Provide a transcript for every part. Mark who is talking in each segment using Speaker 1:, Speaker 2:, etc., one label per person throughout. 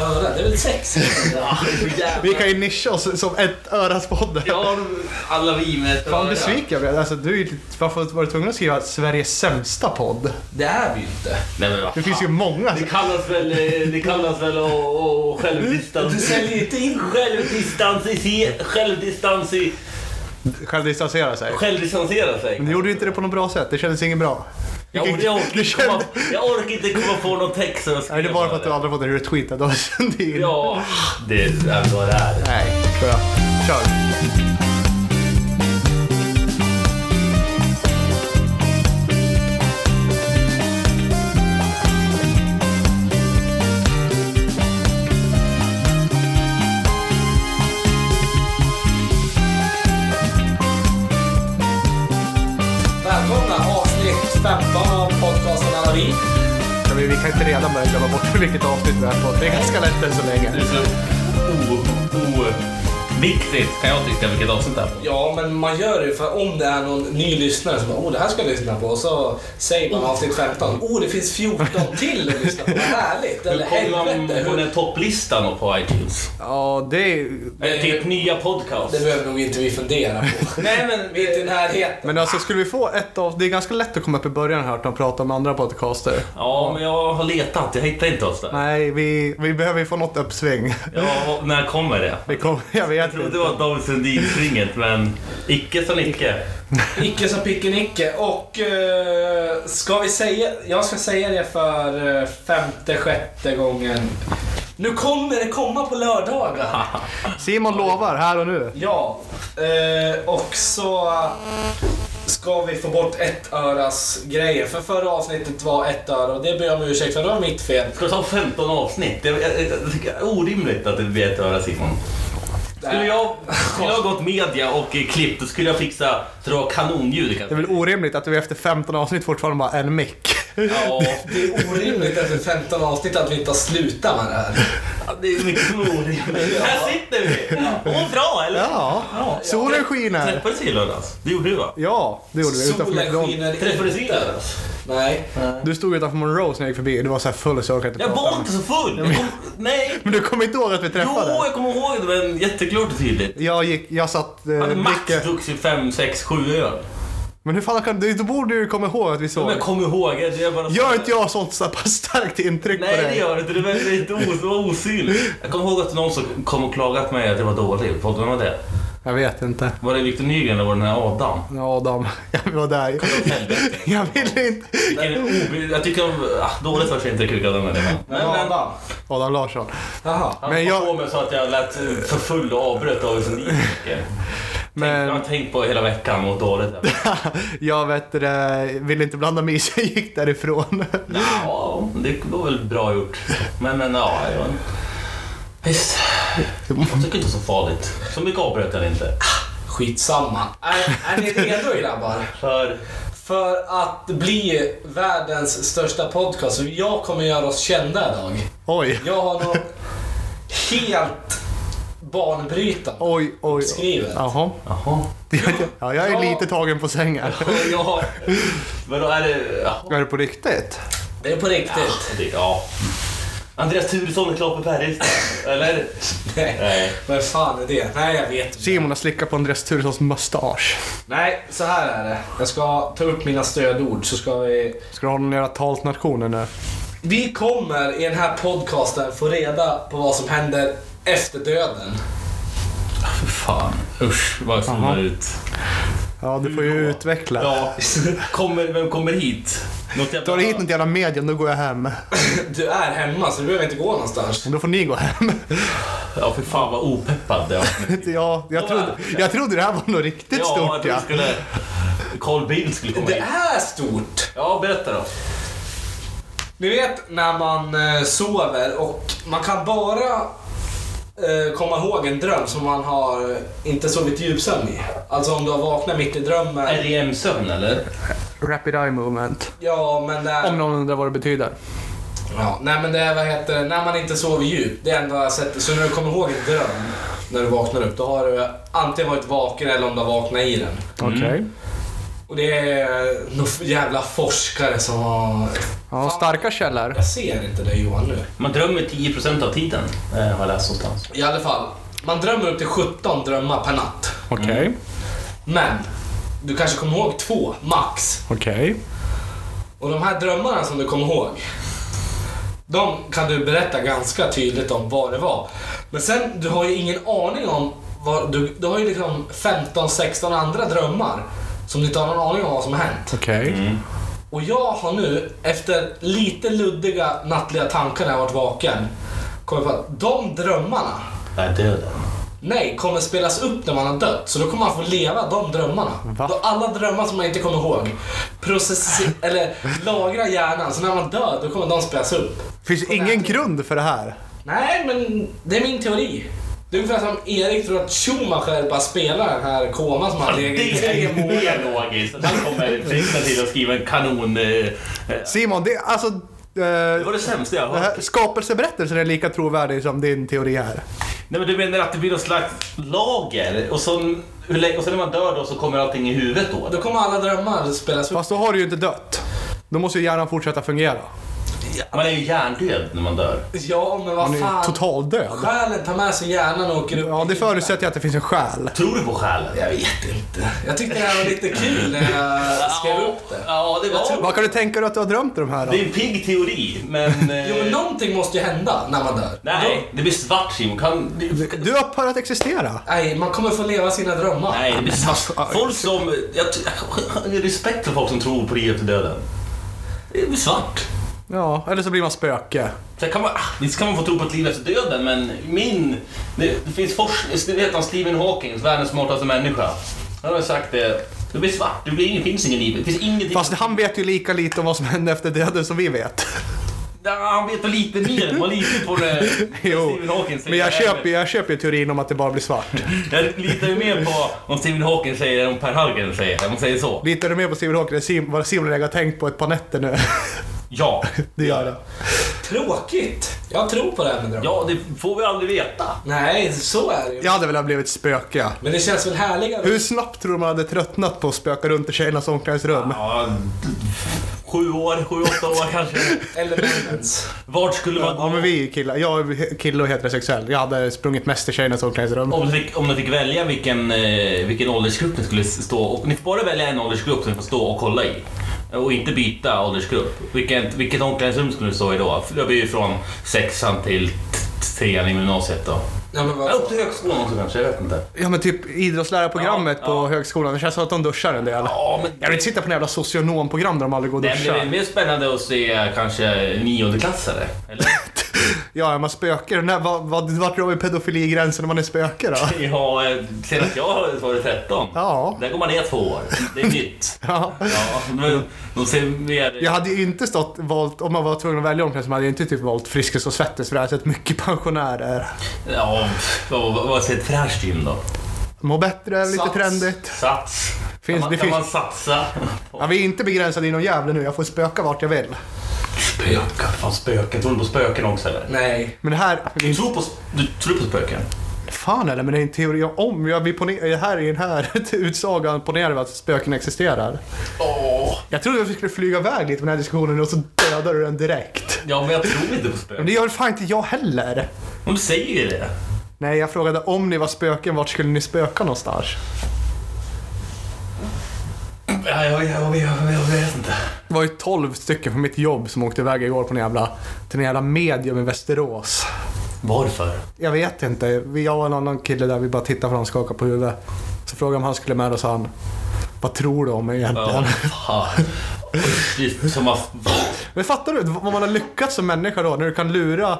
Speaker 1: öra. Det är väl sexigt?
Speaker 2: Ja,
Speaker 3: Vi kan ju nischa oss som ett öras podd.
Speaker 2: Ja, alla vi med ett
Speaker 3: Fan
Speaker 2: öra.
Speaker 3: besviken jag blev. Alltså, du är ju varför var du tvungen att skriva Sveriges sämsta podd?
Speaker 1: Det är vi ju inte.
Speaker 2: Nej men
Speaker 3: Det finns ju många.
Speaker 2: Det kallas väl, eh, det kallas väl att att självdistans...
Speaker 1: Du säljer inte in
Speaker 2: Självdistans i... Självdistans i...
Speaker 3: Självdistansera sig.
Speaker 2: Självdistansera sig.
Speaker 3: Men du gjorde inte det på något bra sätt. Det kändes inget bra.
Speaker 2: Jag, jag, orkar komma, jag orkar inte komma på någon text som jag
Speaker 3: Nej, det är bara för att du aldrig fått en retweetad av Sundin.
Speaker 2: Ja, det är vad det är.
Speaker 3: Nej, bra. Kör.
Speaker 1: Vi,
Speaker 3: vi kan inte redan börja glömma bort vilket avsnitt vi är på. Det är ganska lätt än så länge.
Speaker 2: Det är så o- oviktigt kan jag tycka vilket avsnitt det är på.
Speaker 1: Ja, men man gör det för om det är någon ny lyssnare som bara oh, det här ska jag lyssna på. Så säger man avsnitt 15. Oh, det finns 14 till att lyssna på. Vad härligt. Eller
Speaker 2: Hur kommer man
Speaker 1: helvete.
Speaker 2: på
Speaker 1: Hur...
Speaker 2: den topplistan och på iTunes?
Speaker 3: Ja, det är...
Speaker 2: Eller typ nya podcast.
Speaker 1: Det behöver nog inte vi fundera på.
Speaker 2: Nej men...
Speaker 1: Vi är inte i närheten.
Speaker 3: Men alltså skulle vi få ett av... Det är ganska lätt att komma upp i början här och prata om andra podcaster.
Speaker 2: Ja, men jag har letat. Jag hittar inte oss där.
Speaker 3: Nej, vi, vi behöver ju få något uppsving.
Speaker 2: Ja, när kommer det?
Speaker 3: Vi kom, jag vet
Speaker 2: Jag trodde det var David Sundin-svinget, men icke som icke.
Speaker 1: Icke som picken-icke. Och eh, ska vi säga... Jag ska säga det för eh, femte, sjätte gången. Nu kommer det komma på lördagar.
Speaker 3: Simon lovar här och nu.
Speaker 1: Ja, eh, och så ska vi få bort ett öras grejer. För förra avsnittet var ett öra och det ber jag om ursäkt för. Det var mitt fel.
Speaker 2: Ska vi ta 15 avsnitt? Det är, jag, jag tycker det är orimligt att det blir ett öra Simon. Skulle jag, skulle jag gått media och klippt, då skulle jag fixa så det var kanonljud.
Speaker 3: Det är
Speaker 2: kanske.
Speaker 3: väl orimligt att vi efter 15 avsnitt fortfarande bara en mick.
Speaker 2: Ja,
Speaker 1: Det är orimligt efter 15 avsnitt att vi inte har slutat med det här.
Speaker 2: det är mycket som är orimligt. Här sitter vi! Åh, bra eller?
Speaker 3: Ja, solen skiner.
Speaker 2: Träffades vi i lördags? Det gjorde du va?
Speaker 3: Ja, det gjorde vi
Speaker 1: Solen skiner
Speaker 2: Träffades vi i lördags?
Speaker 1: Nej.
Speaker 3: Du stod utanför Monroe när jag gick förbi. Du var så här full så jag orkade inte
Speaker 2: Jag
Speaker 3: prata.
Speaker 2: var inte så full! Jag kom, nej!
Speaker 3: Men du kommer inte ihåg att vi
Speaker 2: Jo,
Speaker 3: träffades?
Speaker 2: jag kommer ihåg det, men jätteklart och tydligt.
Speaker 3: Jag gick, jag satt... Eh,
Speaker 2: Jag hade max
Speaker 3: mycket-
Speaker 2: druckit 5, 6, 7 öl.
Speaker 3: Men hur fan kan du... Då borde du komma ihåg att vi såg.
Speaker 2: Men jag kommer ihåg det. Jag bara
Speaker 3: Gör inte jag sånt så här pass starkt intryck
Speaker 2: Nej
Speaker 3: på
Speaker 2: det
Speaker 3: dig?
Speaker 2: gör det inte. Det var lite os- det var osynligt. Jag kommer ihåg att någon som kom och klagat på mig att jag var dålig. Vem var det?
Speaker 3: Jag vet inte.
Speaker 2: Var det Victor Nygren eller var det den här Adam?
Speaker 3: Adam, jag var där. Jag ville inte...
Speaker 2: Jag tycker om... Ah, dåligt första intryck av den människan.
Speaker 1: Men
Speaker 2: Men, men,
Speaker 1: Adam.
Speaker 3: Adam Larsson.
Speaker 1: Jaha.
Speaker 2: han
Speaker 3: Men jag-
Speaker 2: på mig så att jag lät för full och avbröt David Sundin. Men... Jag har tänkt på hela veckan och dåligt.
Speaker 3: jag vet det, ville inte blanda mig i så jag gick därifrån.
Speaker 2: Ja, det var väl bra gjort. Men, men ja, jag... Visst. Jag tycker inte det är så farligt. Så mycket avbröt jag inte.
Speaker 1: Skitsamma. Är, är ni redo grabbar?
Speaker 2: För...
Speaker 1: För att bli världens största podcast. Jag kommer göra oss kända idag.
Speaker 3: Oj,
Speaker 1: Jag har något helt banbrytande
Speaker 3: oj, oj.
Speaker 1: skrivet.
Speaker 3: Jaha.
Speaker 2: Jaha.
Speaker 3: Ja, jag är
Speaker 1: Ja.
Speaker 3: lite tagen på sängen.
Speaker 2: Ja, men då är det... Ja,
Speaker 3: Är det på riktigt?
Speaker 1: Det är på riktigt.
Speaker 2: det, ja. Andreas Turesson är klar på Färjestad. Eller?
Speaker 1: Nej.
Speaker 2: Nej.
Speaker 1: Vad fan är det? Nej, jag vet inte.
Speaker 3: Simon har slickat på Andreas Turessons mustasch.
Speaker 1: Nej, så här är det. Jag ska ta upp mina stödord så ska vi...
Speaker 3: Ska du ha någon jävla talsnationer nu?
Speaker 1: Vi kommer i den här podcasten få reda på vad som händer efter döden.
Speaker 2: För fan. Usch, vad
Speaker 3: Jaha.
Speaker 2: ut.
Speaker 3: Ja, du får ju
Speaker 2: Hur då?
Speaker 3: utveckla.
Speaker 2: Ja. Kommer, vem kommer hit? Något jävla...
Speaker 3: Tar du hit något jävla medium, då går jag hem.
Speaker 1: Du är hemma så du behöver inte gå någonstans.
Speaker 3: Då får ni gå hem.
Speaker 2: Ja, för fan vad opeppad det var.
Speaker 3: Ja, jag trodde, jag trodde det här var något riktigt
Speaker 2: Ja,
Speaker 3: stort
Speaker 2: att
Speaker 3: ja.
Speaker 2: skulle... Carl Bildt skulle komma
Speaker 1: Det
Speaker 2: hit.
Speaker 1: är stort!
Speaker 2: Ja, berätta då.
Speaker 1: Ni vet när man eh, sover och man kan bara komma ihåg en dröm som man har inte sovit djupsömn i. Alltså om du har vaknat mitt i drömmen.
Speaker 2: REM-sömn eller?
Speaker 3: Rapid eye movement.
Speaker 1: Ja, men det
Speaker 3: Om
Speaker 1: är...
Speaker 3: någon undrar vad det betyder.
Speaker 1: Ja, nej men det är vad heter när man inte sover djupt. Det är enda sättet. Så när du kommer ihåg en dröm när du vaknar upp, då har du antingen varit vaken eller om du har vaknat i den.
Speaker 3: Okej.
Speaker 1: Och det är några jävla forskare som har...
Speaker 3: Ja, starka källor.
Speaker 1: Jag ser inte det Johan nu.
Speaker 2: Man drömmer 10% av tiden, eh, har jag läst någonstans.
Speaker 1: I alla fall, man drömmer upp till 17 drömmar per natt.
Speaker 3: Okej,
Speaker 1: Men, du kanske kommer ihåg två, max.
Speaker 3: okej.
Speaker 1: Och de här drömmarna som du kommer ihåg, de kan du berätta ganska tydligt om vad det var. Men sen, du har ju ingen aning om vad, du, du har ju liksom 15-16 andra drömmar som du inte har någon aning om vad som har hänt.
Speaker 3: Okej.
Speaker 1: Och jag har nu, efter lite luddiga nattliga tankar när jag varit vaken, kommit på att de drömmarna,
Speaker 2: är döden.
Speaker 1: nej, kommer spelas upp när man har dött. Så då kommer man få leva de drömmarna.
Speaker 3: Va?
Speaker 1: Då alla drömmar som man inte kommer ihåg, process eller lagra hjärnan. Så när man dör, då kommer de spelas upp.
Speaker 3: Finns ingen grund för det här?
Speaker 1: Nej, men det är min teori. Det är ungefär som Erik tror att Schumacher bara spelar den här koman som han
Speaker 2: Det
Speaker 1: legat i tre
Speaker 2: är mer logiskt. Han kommer flickna till att skriva en kanon... eh, eh,
Speaker 3: Simon, det alltså...
Speaker 2: Det
Speaker 3: Eh,
Speaker 2: var det sämsta jag har
Speaker 3: det
Speaker 2: hört.
Speaker 3: skapelseberättelsen är lika trovärdig som din teori här.
Speaker 2: Nej men du menar att det blir någon slags lager och så, länge, och sen när man dör då så kommer allting i huvudet då?
Speaker 1: Då kommer alla drömmar spelas upp.
Speaker 3: Fast då har du ju inte dött. Då måste ju hjärnan fortsätta fungera.
Speaker 2: Man är ju hjärndöd när man dör.
Speaker 1: Ja, men vad
Speaker 3: Man är ju
Speaker 1: fan.
Speaker 3: totaldöd.
Speaker 1: Själen tar med sig hjärnan och åker upp.
Speaker 3: Ja,
Speaker 1: i
Speaker 3: det förutsätter jag att det finns en själ.
Speaker 2: Tror du på själen?
Speaker 1: Jag vet inte. Jag tyckte det här var lite kul när jag skrev upp det.
Speaker 2: Ja, det var...
Speaker 3: Vad kan du tänka dig att du har drömt de här då?
Speaker 2: Det är en pigg teori, men... eh,
Speaker 1: Jo, men någonting måste ju hända när man dör.
Speaker 2: Nej, det blir svart Simon. Kan...
Speaker 3: Du upphör att existera.
Speaker 1: Nej, man kommer få leva sina drömmar.
Speaker 2: Nej, det blir svart. Folk som... Jag jag har respekt för folk som tror på livet efter döden. Det blir svart.
Speaker 3: Ja, eller så blir man spöke.
Speaker 2: Sen kan man, visst kan man få tro på ett liv efter döden, men min... Det, det finns forskning, det vet han Stephen Hawking, världens smartaste människa. Han har sagt det. Det blir svart, det blir ingen, finns ingen liv. Det finns ingenting.
Speaker 3: Fast han vet ju lika lite om vad som händer efter döden som vi vet.
Speaker 2: Ja, han vet väl lite mer, man litar på det
Speaker 3: Jo,
Speaker 2: Stephen Hawking
Speaker 3: men jag köper, jag köper teorin om att det bara blir svart.
Speaker 2: Jag litar ju mer på om Stephen Hawking säger än om Per Hallgren säger, om man säger så.
Speaker 3: Litar du mer på Stephen Hawking än vad Simon och jag har tänkt på ett par nätter nu?
Speaker 2: Ja.
Speaker 3: Det gör det.
Speaker 1: Tråkigt. Jag tror på det här med drömmar.
Speaker 2: Ja, det får vi aldrig veta.
Speaker 1: Nej, så är det ju.
Speaker 3: Jag hade velat blivit spöke.
Speaker 1: Men det känns väl härligare?
Speaker 3: Hur snabbt tror du man hade tröttnat på att spöka runt i tjejernas omklädningsrum?
Speaker 2: Ja, sju år, sju, åtta år kanske.
Speaker 1: Elements.
Speaker 2: Vart skulle man gå?
Speaker 3: Ja men vi är killar. Jag är kille och heterosexuell. Jag hade sprungit mest i tjejernas omklädningsrum.
Speaker 2: Om du fick, om du fick välja vilken, eh, vilken åldersgrupp ni skulle stå och Ni får bara välja en åldersgrupp som ni får stå och kolla i. Och inte byta åldersgrupp. Vilket, vilket omklädningsrum skulle du stå i då? För Det blir ju från sexan till trean i gymnasiet då.
Speaker 1: Ja, men vad...
Speaker 2: upp till högskolan också kanske, jag vet inte.
Speaker 3: Ja men typ idrottslärarprogrammet
Speaker 2: Ja,
Speaker 3: på
Speaker 2: ja.
Speaker 3: högskolan. Det känns som att de duschar en del.
Speaker 2: Ja, men...
Speaker 3: Jag vill inte sitta på en jävla socionomprogram där de aldrig går och
Speaker 2: Nej, men det är
Speaker 3: duschar.
Speaker 2: mer spännande att se kanske niondeklassare, eller?
Speaker 3: Ja, är man spöke? När, vad, vart drar vi pedofiligränsen när man är spöke då?
Speaker 2: Ja, senast jag har varit 13.
Speaker 3: Ja.
Speaker 2: Där går man ner två år. Det är nytt.
Speaker 3: Ja.
Speaker 2: Ja, de ser mer...
Speaker 3: Jag hade ju inte stått valt, om man var tvungen att välja omklädningsrum, hade jag inte typ valt Friskis och Svettis för jag har sett mycket pensionärer.
Speaker 2: Ja, vad, vad, vad säger ett fräscht gym då?
Speaker 3: Må bättre, lite
Speaker 1: Sats.
Speaker 3: trendigt.
Speaker 2: Sats.
Speaker 3: Finns-
Speaker 2: kan man,
Speaker 3: det
Speaker 2: kan
Speaker 3: finns-
Speaker 2: man satsa?
Speaker 3: Ja, vi är inte begränsade i någon jävla nu, jag får spöka vart jag vill.
Speaker 2: Spöken? Fan spöken. Tror du på spöken också eller?
Speaker 1: Nej.
Speaker 3: Men det här,
Speaker 2: Du tror på, du tror på spöken?
Speaker 3: fan eller, men det är en teori om, jag blir pone- här i den här utsagan ponerar vi att spöken existerar.
Speaker 2: Åh.
Speaker 3: Jag trodde att vi skulle flyga iväg lite med den här diskussionen och så dödar du den direkt.
Speaker 2: Ja, men jag tror inte på
Speaker 3: Men
Speaker 2: spöken.
Speaker 3: det gör fan inte jag heller.
Speaker 2: Men du säger ju det.
Speaker 3: Nej, jag frågade om ni var spöken, vart skulle ni spöka någonstans?
Speaker 2: Ja, jag, jag, jag, vet inte.
Speaker 3: Det var ju 12 stycken från mitt jobb som åkte iväg igår på en jävla, till en jävla medium i Västerås.
Speaker 2: Varför?
Speaker 3: Jag vet inte. Jag och en annan kille där, vi bara tittade på honom och skakade på huvudet. Så frågade jag om han skulle med och sa han, vad tror du om mig egentligen?
Speaker 2: Ja, som att...
Speaker 3: Men fattar du vad man har lyckats som människa då? När du kan lura...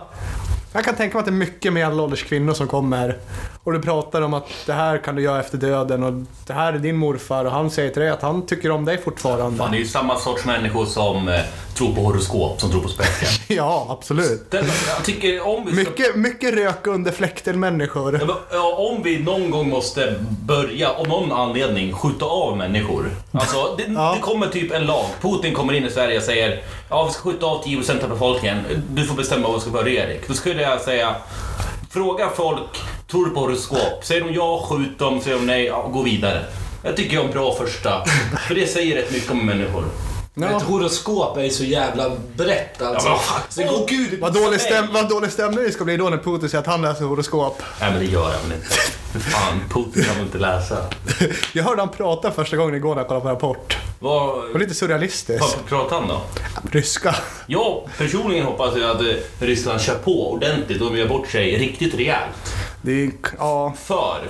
Speaker 3: Jag kan tänka mig att det är mycket medelålders kvinnor som kommer och du pratar om att det här kan du göra efter döden och det här är din morfar och han säger till dig att han tycker om dig fortfarande.
Speaker 2: Fan, det är ju samma sorts människor som eh, tror på horoskop som tror på spöken.
Speaker 3: Ja, absolut.
Speaker 2: Den, jag tycker om vi ska...
Speaker 3: Mycket, mycket rök under fläkten människor.
Speaker 2: Ja, men, ja, om vi någon gång måste börja, av någon anledning, skjuta av människor. Alltså, det,
Speaker 3: Ja.
Speaker 2: det kommer typ en lag. Putin kommer in i Sverige och säger ja, vi ska skjuta av 10% av befolkningen. Du får bestämma var vi ska börja Erik. Då skulle jag säga, fråga folk, tror du på horoskop? Säger de ja, skjut dem. Säger de nej, ja, gå vidare. Jag tycker jag är en bra första. För det säger rätt mycket om människor.
Speaker 1: Men ett horoskop är ju så jävla brett alltså.
Speaker 2: Ja, men
Speaker 1: går gud.
Speaker 3: Vad dålig, stäm, vad dålig stämning det ska bli då när Putin säger att han läser horoskop.
Speaker 2: Nej men det gör jag väl inte. Fan, Putin kan väl inte läsa.
Speaker 3: Jag hörde han prata första gången igår när jag kollade på Rapport. Det var lite surrealistiskt.
Speaker 2: vad pratar han då?
Speaker 3: Ryska.
Speaker 2: Jag personligen hoppas jag att eh, Ryssland kör på ordentligt och gör bort sig riktigt rejält.
Speaker 3: Det är, ja,
Speaker 2: För,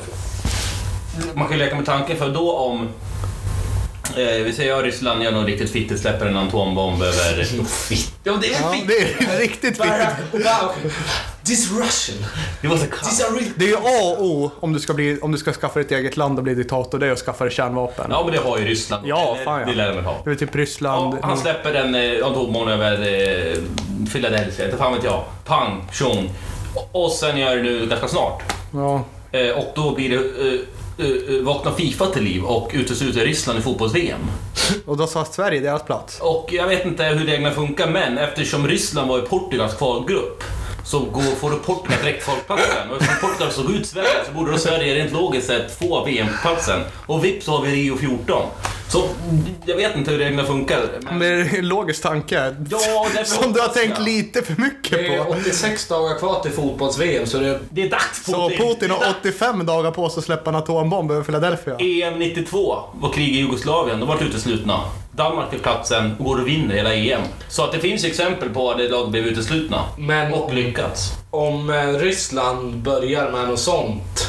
Speaker 2: man kan ju leka med tanken för då om Eh, vi säger att Ryssland gör något riktigt fittigt, släpper en atombomb över... Fitt? Ja, det är
Speaker 3: ja,
Speaker 2: fitt!
Speaker 3: det är riktigt.
Speaker 1: Barack Obama. This Russian.
Speaker 2: Det var så kallt.
Speaker 1: are real.
Speaker 3: Det är ju A och O om du ska, bli, om du ska skaffa ditt eget land och bli diktator, det är att skaffa dig kärnvapen.
Speaker 2: Ja, men det har ju Ryssland.
Speaker 3: Ja,
Speaker 2: Eller,
Speaker 3: fan ja.
Speaker 2: Det lär de väl ha.
Speaker 3: Det är typ Ryssland.
Speaker 2: Ja, han släpper en eh, atombomb över eh, Philadelphia, inte fan vet jag. Pang, tjong. Och- Och sen gör det nu ganska snart.
Speaker 3: Ja.
Speaker 2: Eh, och då blir det... Eh, eh, eh, vaknar Fifa till liv och utesluter Ryssland i fotbolls-VM.
Speaker 3: Och då sa Sverige deras plats.
Speaker 2: Och jag vet inte hur reglerna funkar, men eftersom Ryssland var i Portugals kvalgrupp så går, får du Portugal direkt kvalplatsen. Och eftersom Portugal såg ut Sverige så borde då Sverige rent logiskt sett få VM-platsen. Och vips så har vi Rio 14. Så jag vet inte hur reglerna funkar. Men...
Speaker 3: Men det är en logisk tanke.
Speaker 2: Ja,
Speaker 3: Som du har tänkt
Speaker 2: jag.
Speaker 3: lite för mycket
Speaker 1: Det är
Speaker 3: på.
Speaker 1: 86 dagar kvar till fotbolls-VM så det...
Speaker 2: Det är dags
Speaker 3: Så
Speaker 2: Putin!
Speaker 3: Putin
Speaker 2: Det är
Speaker 3: har
Speaker 2: dags.
Speaker 3: 85 dagar på sig att släppa en atombomb över Philadelphia.
Speaker 2: EM 92 var krig i Jugoslavien, de var uteslutna. Danmark fick platsen och går och vinner hela EM. Så att det finns exempel på att det lag blev uteslutna.
Speaker 1: Men
Speaker 2: Och lyckats.
Speaker 1: om eh, Ryssland börjar med något sånt,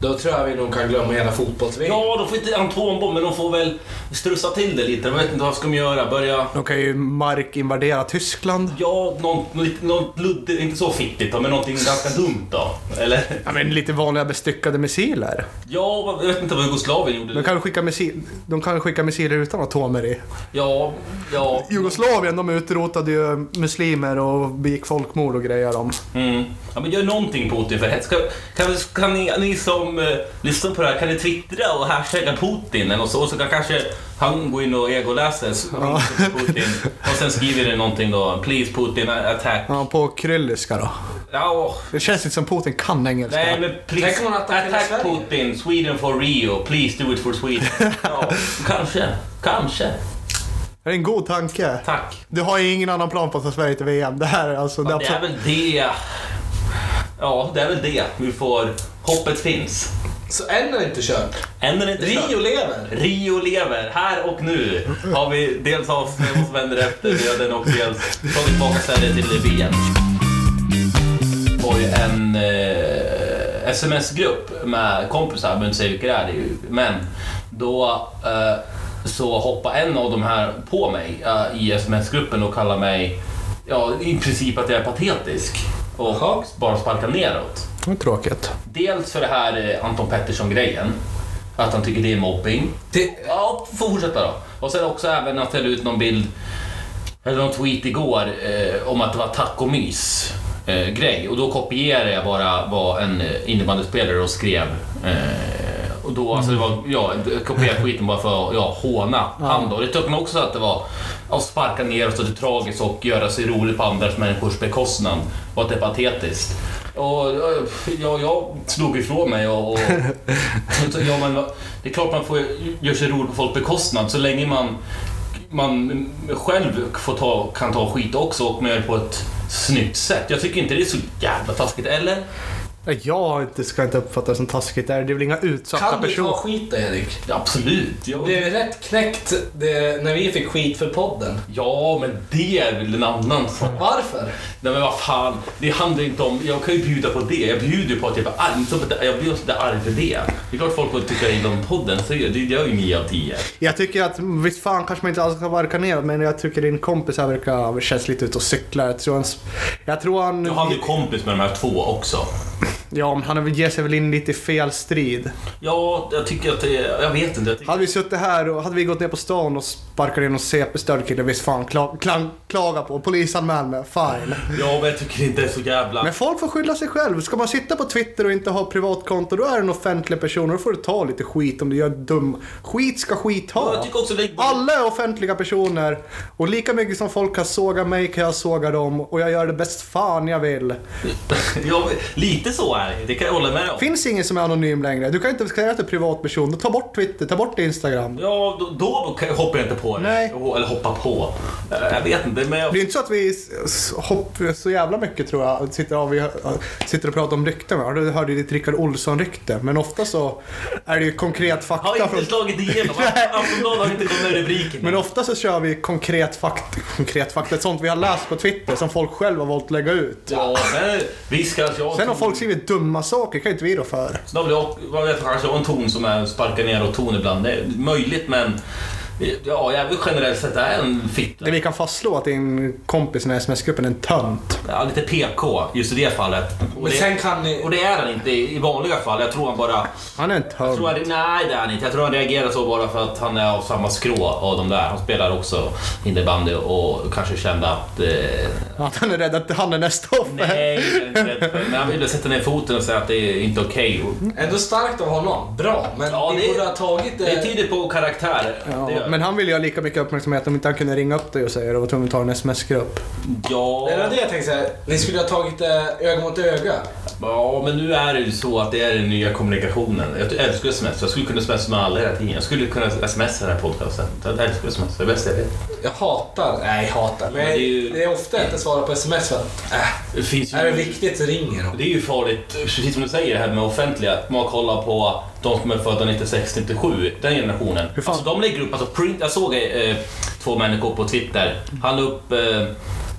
Speaker 1: då tror jag vi nog kan glömma hela fotbolls-VM.
Speaker 2: Ja, de får inte atombomb, men de får väl strussa till det lite. De vet inte vad ska de göra. Börja...
Speaker 3: De kan ju markinvadera Tyskland.
Speaker 2: Ja, något, något, något luddigt, inte så fittigt men någonting ganska dumt då. Eller?
Speaker 3: Ja, men lite vanliga bestyckade missiler.
Speaker 2: Ja, jag vet inte vad Jugoslavien gjorde.
Speaker 3: De kan skicka, missil, de kan skicka missiler utan atomer i.
Speaker 2: Ja, ja.
Speaker 3: Jugoslavien, de utrotade ju muslimer och begick folkmord och grejer om.
Speaker 2: Mm. Ja, men gör någonting Putin för ska, kan, kan ni, ni som eh, lyssnar på det här, kan ni twittra och hashtagga Putin eller så, så kan kanske han gå in och egoläser s- Putin och sen skriver det någonting då, please Putin attack.
Speaker 3: Ja, på krylliska då.
Speaker 2: Ja, och-
Speaker 3: Det känns inte som Putin kan engelska.
Speaker 2: nej men please attack. Putin, Sweden for Rio, please do it for Sweden. Ja, kanske, kanske.
Speaker 3: Det är en god tanke.
Speaker 2: Tack.
Speaker 3: Du har ju ingen annan plan på att ta Sverige till VM. Det här är alltså... Det är
Speaker 2: Ja, det är
Speaker 3: absolut,
Speaker 2: väl det. Ja, det är väl det. Vi får... Hoppet finns.
Speaker 1: Så än är det inte kört.
Speaker 2: Än är det inte kört.
Speaker 1: Rio lever.
Speaker 2: Rio lever, här och nu har vi dels avsnitt som händer efter döden och dels tagit tillbaka Sverige till VM. Det var ju en eh, sms-grupp med kompisar, jag behöver inte säga vilka det är, men då eh, så hoppade en av de här på mig eh, i sms-gruppen och kallade mig, ja i princip att jag är patetisk och
Speaker 1: Jaha.
Speaker 2: bara sparkar neråt.
Speaker 3: det är tråkigt.
Speaker 2: Dels för det här eh, Anton Pettersson-grejen, att han tycker det är mobbing.
Speaker 1: Det,
Speaker 2: Ja, fortsätta då. Och sen också även att jag la ut någon bild, eller någon tweet igår, eh, om att det var tacomys eh, grej. Och då kopierade jag bara vad en eh, innebandyspelare då skrev. Eh, och då, alltså det var, ja, jag kopierade tweeten bara för att ja, håna han då. Det tyckte man också att det var att sparka ner och så det tragiskt och göra sig rolig på andra människors bekostnad. Och att det är patetiskt. Och eh, ja, jag slog ifrån mig och... och ja, men, det är klart man får göra sig rolig på folks bekostnad så länge man, man själv får ta, kan ta skit också och man gör det på ett snyggt sätt. Jag tycker inte det är så jävla taskigt, eller?
Speaker 3: Jag inte- ska inte uppfatta det som taskigt. Det är det är väl inga utsatta
Speaker 1: kan du ta
Speaker 3: personer.
Speaker 1: skit då, Erik?
Speaker 2: Ja, absolut.
Speaker 1: Det
Speaker 2: Jag,
Speaker 1: blev rätt knäckt det, när vi fick skit för podden.
Speaker 2: ja, men det är väl en annan sak.
Speaker 1: Varför?
Speaker 2: Nej men vad fan, det handlar inte om... Jag kan ju bjuda på det. Jag bjuder ju på att jag blir arg. Så Jag blir sådär arg för det. Det är klart folk tycka illa om podden, så det gör ju 9 av 10.
Speaker 3: Jag tycker att, visst fan kanske man inte alls ska varka ner men jag tycker din kompis här verkar, känns lite ute och cyklar. Jag tror han... Jag tror han...
Speaker 2: Jag hade ju kompis med de här två också.
Speaker 3: Ja, men han ger sig väl in lite i fel strid.
Speaker 2: Ja, jag tycker att det... Jag vet inte. Jag tycker,
Speaker 3: Hade vi suttit här och hade vi gått ner på stan och sparkar in någon CP-störd kille, visst fan kla, kla, klaga på. Polisanmäl mig, fine.
Speaker 2: Ja, men jag tycker inte det är så jävla...
Speaker 3: Men folk får skylla sig själv. Ska man sitta på Twitter och inte ha privatkonto, då är det en offentlig person då får du ta lite skit om du gör dum... Skit ska skit ha.
Speaker 2: jag tycker också det
Speaker 3: Alla är offentliga personer och lika mycket som folk kan såga mig kan jag såga dem och jag gör det bäst fan jag vill.
Speaker 2: ja, lite så är det. Det kan jag hålla med om.
Speaker 3: Finns ingen som är anonym längre. Du kan inte säga att du är privatperson. Då ta bort Twitter, ta bort Instagram.
Speaker 2: Ja, då, då hoppar jag inte på det.
Speaker 3: Nej.
Speaker 2: Eller hoppa på. Eh, Jag vet inte, men jag...
Speaker 3: Det är inte så att vi s- s- hopp, så jävla mycket tror jag sitter, av, vi sitter och pratar om rykten. Du hörde ditt Rickard Olsson-rykte. Men ofta så är det ju konkret fakta.
Speaker 2: har inte
Speaker 3: från-
Speaker 2: slagit igenom. Aftonbladet har inte kommit rubriken.
Speaker 3: Men ofta så kör vi konkret fakta, konkret fakta, sånt vi har läst på Twitter som folk själva har valt att lägga ut.
Speaker 2: Ja, men visst kanske jag...
Speaker 3: Sen om folk skriver dumma saker kan inte vi då för.
Speaker 2: Jag, vad vet, kanske jag har en ton som är sparkar neråt ton ibland. Det är möjligt, men... Ja, jag vill generellt sett är en fitta.
Speaker 3: Det vi kan fastslå att din kompis i den här sms-gruppen är en tönt.
Speaker 2: Ja, lite PK just i det fallet. Och,
Speaker 1: Men
Speaker 2: det,
Speaker 1: sen kan ni...
Speaker 2: och det är han inte i vanliga fall. Jag tror han bara...
Speaker 3: Han är en
Speaker 2: Jag tror
Speaker 3: tönt.
Speaker 2: han, nej, det är han inte. Jag tror han reagerar så bara för att han är av samma skrå av de där. Han spelar också innebandy och kanske kände att... Eh,
Speaker 3: Att han är rädd att han är nästa offer.
Speaker 2: nej, jag är inte rädd för- men han ville sätta ner foten och säga att det är inte okej.
Speaker 1: Ändå starkt av honom. Bra. Men
Speaker 2: Ja, det-
Speaker 1: borde ha tagit det...
Speaker 2: Det tyder på karaktär. det
Speaker 3: Ja,
Speaker 2: gör.
Speaker 3: Men han ville ju ha lika mycket uppmärksamhet om inte han kunde ringa upp dig och säga det och var tvungen att ta en sms-grupp.
Speaker 2: ja,
Speaker 1: Det var det jag tänkte säga. Ni skulle ha tagit det öga mot öga.
Speaker 2: ja, men nu är det ju så att det är den nya kommunikationen. Jag älskar sms. Jag skulle kunna smsa med alla hela tiden. Jag skulle kunna smsa den här podcasten. Jag älskar sms. Det är det bästa jag vet.
Speaker 1: Jag hatar... Nej, hatar. Men
Speaker 2: Men det är ju-
Speaker 1: det är ofta jag inte svarar på sms för att... Äh,
Speaker 2: Det finns ju...
Speaker 1: är det viktigt så ringer de.
Speaker 2: Det är ju farligt, precis som du säger det här med offentliga, att man kollar på de som är födda 96, 97, den generationen.
Speaker 3: Hur
Speaker 2: Alltså de lägger upp, alltså print, jag såg eh, två människor på Twitter, han la upp eh,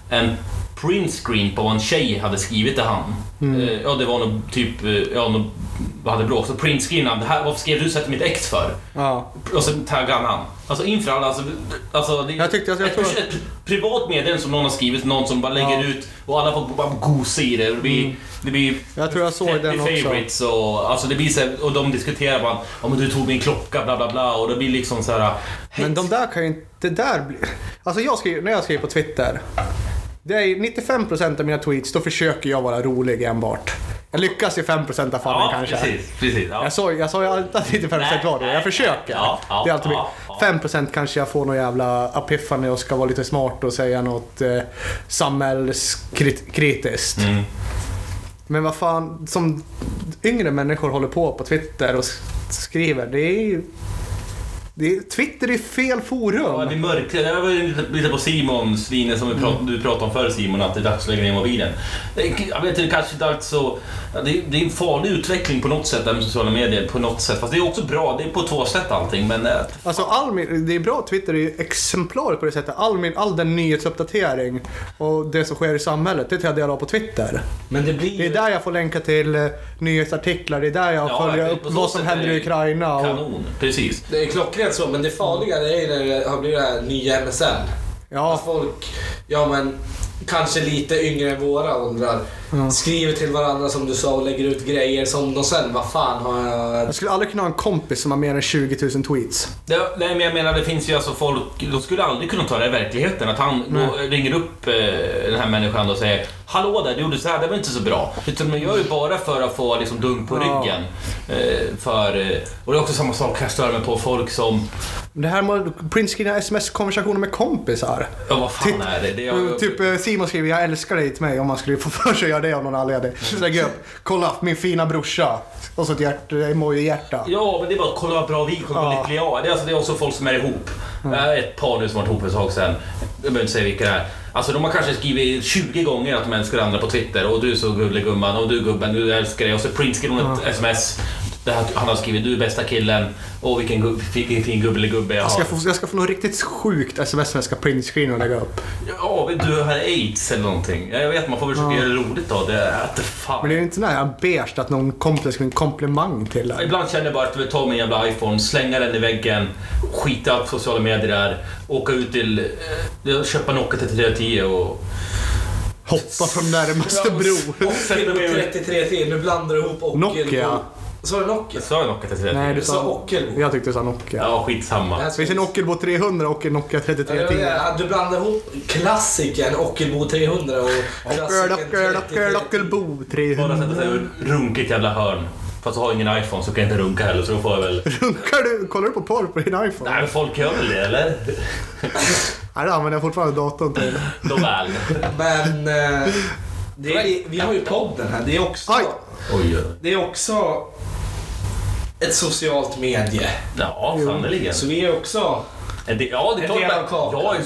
Speaker 2: en printscreen på vad en tjej hade skrivit till han. Eh, ja, det var nog typ, eh, ja, nog, vad hade bråk, så printscreenan, det här, varför skrev du så här till mitt ex för?
Speaker 3: Ja.
Speaker 2: Och så taggade han han. Alltså inför alla, alltså, alltså det,
Speaker 3: Jag tyckte- jag
Speaker 2: ett,
Speaker 3: tror-
Speaker 2: ett privat meddelande som någon har skrivit, någon som bara lägger
Speaker 3: Ja.
Speaker 2: ut och alla får bara gosa i det. Det blir, det blir
Speaker 3: Jag tror jag såg
Speaker 2: 30
Speaker 3: den också.
Speaker 2: favorites och, alltså det blir så här, och de diskuterar bara ja men du tog min klocka bla bla bla och det blir liksom så här.
Speaker 3: Men de där kan ju inte... Det där blir... Alltså jag skriver, när jag skriver på Twitter. Det är 95% av mina tweets, då försöker jag vara rolig enbart. Jag lyckas i 5% av fallen
Speaker 2: Ja,
Speaker 3: kanske.
Speaker 2: precis. precis ja.
Speaker 3: Jag sa, jag sa ju alltid att 95%
Speaker 2: Nej,
Speaker 3: var det. Jag försöker.
Speaker 2: ja, ja,
Speaker 3: det är alltid
Speaker 2: ja,
Speaker 3: ja,
Speaker 2: ja.
Speaker 3: 5% kanske jag får någon jävla epiphany och ska vara lite smart och säga något eh, samhällskritiskt.
Speaker 2: Mm.
Speaker 3: Men vad fan, som yngre människor håller på på Twitter och skriver. Det är ju... Det är, Twitter är fel forum.
Speaker 2: Ja, det är mörkret. Jag var ju lite, lite på Simons linje som vi
Speaker 3: Mm.
Speaker 2: prat, du pratade om förr Simon, att det är dags att lägga ner mobilen. Det är- Jag vet inte, det kanske är dags att... Det, är, det är en farlig utveckling på något sätt, med sociala medier. På något sätt. Fast det är också bra, det är på två sätt allting. Men eh,
Speaker 3: Alltså all min, det är bra att Twitter är ju exemplar på det sättet. All, min, all den nyhetsuppdatering och det som sker i samhället, det tar jag del av på Twitter.
Speaker 1: Men det blir
Speaker 3: Det är där jag får länka till eh, nyhetsartiklar, det är där jag
Speaker 2: Ja,
Speaker 3: följer upp vad som händer i Ukraina. Och,
Speaker 2: kanon, precis.
Speaker 1: Det är klockrent så, men det farliga det är ju när det har blivit det här nya MSN. Att
Speaker 3: ja,
Speaker 1: folk, ja men kanske lite yngre än våra åldrar,
Speaker 3: Ja.
Speaker 1: skriver till varandra som du sa och lägger ut grejer som de sen, vad fan har jag...
Speaker 3: jag skulle aldrig kunna ha en kompis som har mer än 20 000 tweets.
Speaker 2: Det, nej, men jag menar, det finns ju alltså folk, de skulle aldrig kunna ta det i verkligheten. Att han då ringer upp eh, den här människan och säger Hallå där, du gjorde så här, det var inte så bra. Utan man gör ju bara för att få liksom dunk på
Speaker 3: Ja.
Speaker 2: ryggen. Eh, för, eh, och det är också samma sak, jag stör mig på folk som,
Speaker 3: Det här med printscreena sms-konversationer med kompisar.
Speaker 2: ja vad fan
Speaker 3: Titt-
Speaker 2: är det? det är,
Speaker 3: Typ eh, Simon skriver jag älskar dig till mig om man skulle få för sig göra det av någon anledning. Så lägger jag upp, kolla min fina brorsa. Och så ett hjärta, emoji-hjärta.
Speaker 2: Ja, men det är bara kolla vad bra vi kolla vad
Speaker 3: Ja.
Speaker 2: lyckliga jag är. Det är, alltså, det är också folk som är ihop. Jag är ett par nu som har varit ihop ett tag sedan. Jag behöver inte säga vilka det är. Alltså de har kanske skrivit 20 gånger att de älskar andra på Twitter. Och du är så gullig gumman och du gubben, du älskar dig. Och så printscreen hon ett sms. Där han har skrivit du är bästa killen. Och vilken, vilken fin gubbelig gubbe jag
Speaker 3: Jag ska,
Speaker 2: har.
Speaker 3: få, jag ska få något riktigt sjukt sms som jag ska printscreena och lägga upp.
Speaker 2: Ja, men du har aids eller någonting. Jag vet, man får försöka
Speaker 3: Ja.
Speaker 2: göra det roligt då. Det är inte fan.
Speaker 3: Men det är inte sådär beige att någon kompis ska en komplimang till en.
Speaker 2: Ibland känner jag bara att jag vill ta min jävla iPhone, slänga den i väggen, skita på sociala medier där, åka ut till... Eh, köpa Nokia 3310 och...
Speaker 3: Hoppa från närmaste bro.
Speaker 1: Och 33 till, nu blandar du ihop och...
Speaker 3: Nokia.
Speaker 1: Sa du Nokia?
Speaker 2: Sa jag Nokia 3310?
Speaker 3: Nej, du
Speaker 1: sa
Speaker 3: sa...
Speaker 1: Ockelbo.
Speaker 3: Jag tyckte du sa Nokia.
Speaker 2: Ja, skitsamma.
Speaker 3: Det finns en Ockelbo 300 och en Nokia 3310.
Speaker 1: Ja, Du blandar ihop klassikern Ockelbo 300 och klassikern
Speaker 3: ockel, ockel,
Speaker 1: 3310.
Speaker 3: Ockelbo
Speaker 2: Bara sätta sig
Speaker 3: 300.
Speaker 2: i ett jävla hörn. Fast jag har ingen iPhone så kan jag inte runka heller så då får jag väl...
Speaker 3: Runkar du? Kollar du på porr på din iPhone?
Speaker 2: Nej men folk gör väl det eller?
Speaker 3: Nej, det använder jag fortfarande datorn till.
Speaker 2: Nåväl.
Speaker 1: Men eh, det är, vi har ju podden här. Det är också,
Speaker 3: Aj.
Speaker 1: Det är också ett socialt medie.
Speaker 2: Ja, sannerligen.
Speaker 1: Så vi är också...
Speaker 2: En del, ja, det
Speaker 1: En del av kakan.
Speaker 2: Jag är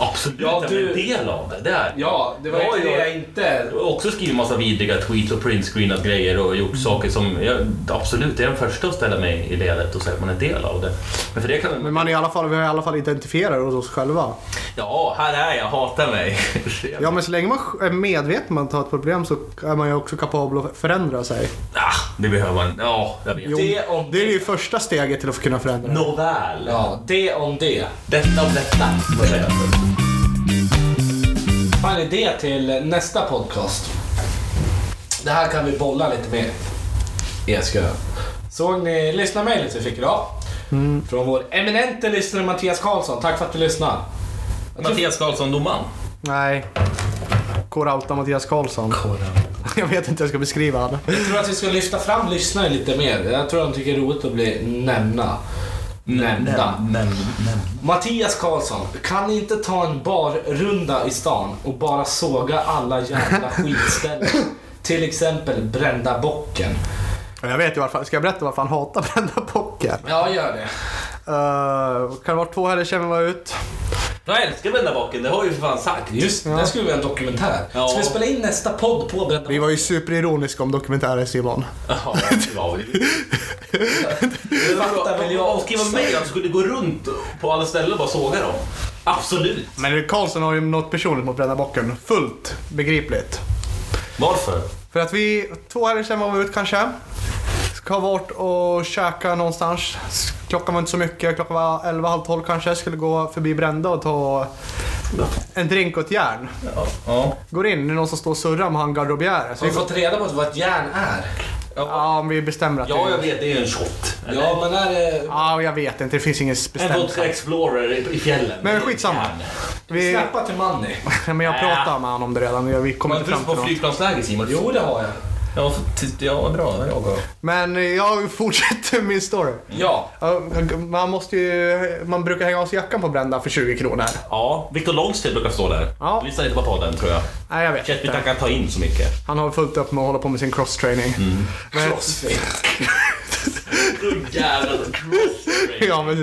Speaker 2: absolut
Speaker 1: Ja, du-
Speaker 2: en del av det. Där.
Speaker 1: Ja, det var
Speaker 2: Ja,
Speaker 1: inte det
Speaker 2: ja.
Speaker 1: jag inte...
Speaker 2: Jag har också skrivit massa vidriga tweets och printscreenat grejer och gjort saker som... Jag, absolut, jag är den första att ställa mig i ledet och säga att man är en del av det. Men för det kan...
Speaker 3: Men man är i alla fall, vi har i alla fall identifierat oss själva.
Speaker 2: Ja, här är jag. Hatar mig.
Speaker 3: Ja, men så länge man är medveten om att man tar ett problem så är man ju också kapabel att förändra sig.
Speaker 2: Det behöver man. Ja, jag vet.
Speaker 3: Jo,
Speaker 1: Det om
Speaker 3: det är ju första steget till att kunna förändra.
Speaker 2: Nåväl.
Speaker 1: Ja, det om det.
Speaker 2: Detta om detta, får jag säga.
Speaker 1: Fan idé till nästa podcast. Det här kan vi bolla lite mer. Jag ska. Såg ni lyssnarmejlet vi fick idag? Från vår eminente lyssnare Mattias Karlsson. Tack för att du lyssnar. Jag
Speaker 2: Mattias Karlsson, domaren.
Speaker 3: Nej. Korauta Mattias Karlsson. Jag vet inte hur jag ska beskriva honom.
Speaker 1: Jag tror att vi ska lyfta fram lyssnare lite mer. Jag tror de tycker det är roligt att bli nämna. Nämnda.
Speaker 2: Näm, näm.
Speaker 1: Mattias Karlsson, kan ni inte ta en barrunda i stan och bara såga alla jävla skitställen? Till exempel Brända bocken.
Speaker 3: Jag vet ju varför. Ska jag berätta varför han hatar Brända bocken?
Speaker 1: Ja, gör det.
Speaker 3: Uh, kan det vara två helger sedan vi var ut?
Speaker 2: Jag älskar Brända bocken, det har jag ju för fan sagt.
Speaker 1: Just
Speaker 3: Ja.
Speaker 1: det, skulle vi ha en dokumentär.
Speaker 2: Ja.
Speaker 1: Ska vi spela in nästa podd på Brända
Speaker 3: Vi var ju superironiska om dokumentären Simon.
Speaker 2: Ja, det var vi.
Speaker 1: Fattar väl jag
Speaker 2: Och skriva mejl att du skulle gå runt på alla ställen och bara såga dem. Absolut.
Speaker 3: Men Karlsson har ju något personligt mot Brända bocken. Fullt begripligt.
Speaker 2: Varför?
Speaker 3: För att vi, två helger sedan var vi ut kanske. Ska ha varit och käka någonstans. Klockan var inte så mycket, klockan var 11, halv 12 kanske. Skulle gå förbi Brända och ta en drink och ett järn.
Speaker 2: Ja. ja.
Speaker 3: Går in, det är någon som står och surrar med han garderobiären. Så
Speaker 1: Har
Speaker 3: vi,
Speaker 1: fått reda på vad ett järn är?
Speaker 3: ja, om vi bestämmer att
Speaker 2: Ja,
Speaker 3: det
Speaker 2: jag vet. Det är en shot. eller?
Speaker 1: Ja, men är det...
Speaker 3: Ja, jag vet inte. Det finns inget
Speaker 2: En
Speaker 3: bestämt.
Speaker 2: Vodka Explorer i fjällen.
Speaker 3: Men skitsamma. Vi,
Speaker 1: Snappa till Manny.
Speaker 3: men jag pratade med honom om det redan. Vi kom
Speaker 2: Kommer
Speaker 3: inte
Speaker 2: du
Speaker 3: fram
Speaker 2: på
Speaker 3: till något.
Speaker 2: flygplansläge Simon?
Speaker 1: Jo, det har jag.
Speaker 2: Ja, för- t- ja bra. Jag går.
Speaker 3: Men jag fortsätter min story.
Speaker 1: Ja.
Speaker 3: Man, måste ju, man brukar hänga av sig jackan på Brända för 20 kronor.
Speaker 2: Ja, Victor Longstedt brukar stå där.
Speaker 3: Ja.
Speaker 2: Lyssna inte på podden tror jag.
Speaker 3: Nej, jag vet
Speaker 2: Känns inte han kan ta in så mycket.
Speaker 3: Han har fullt upp med att hålla på med sin cross-training. Men,
Speaker 1: Crossfit.
Speaker 2: Jävlar, crossfit.
Speaker 3: ja, men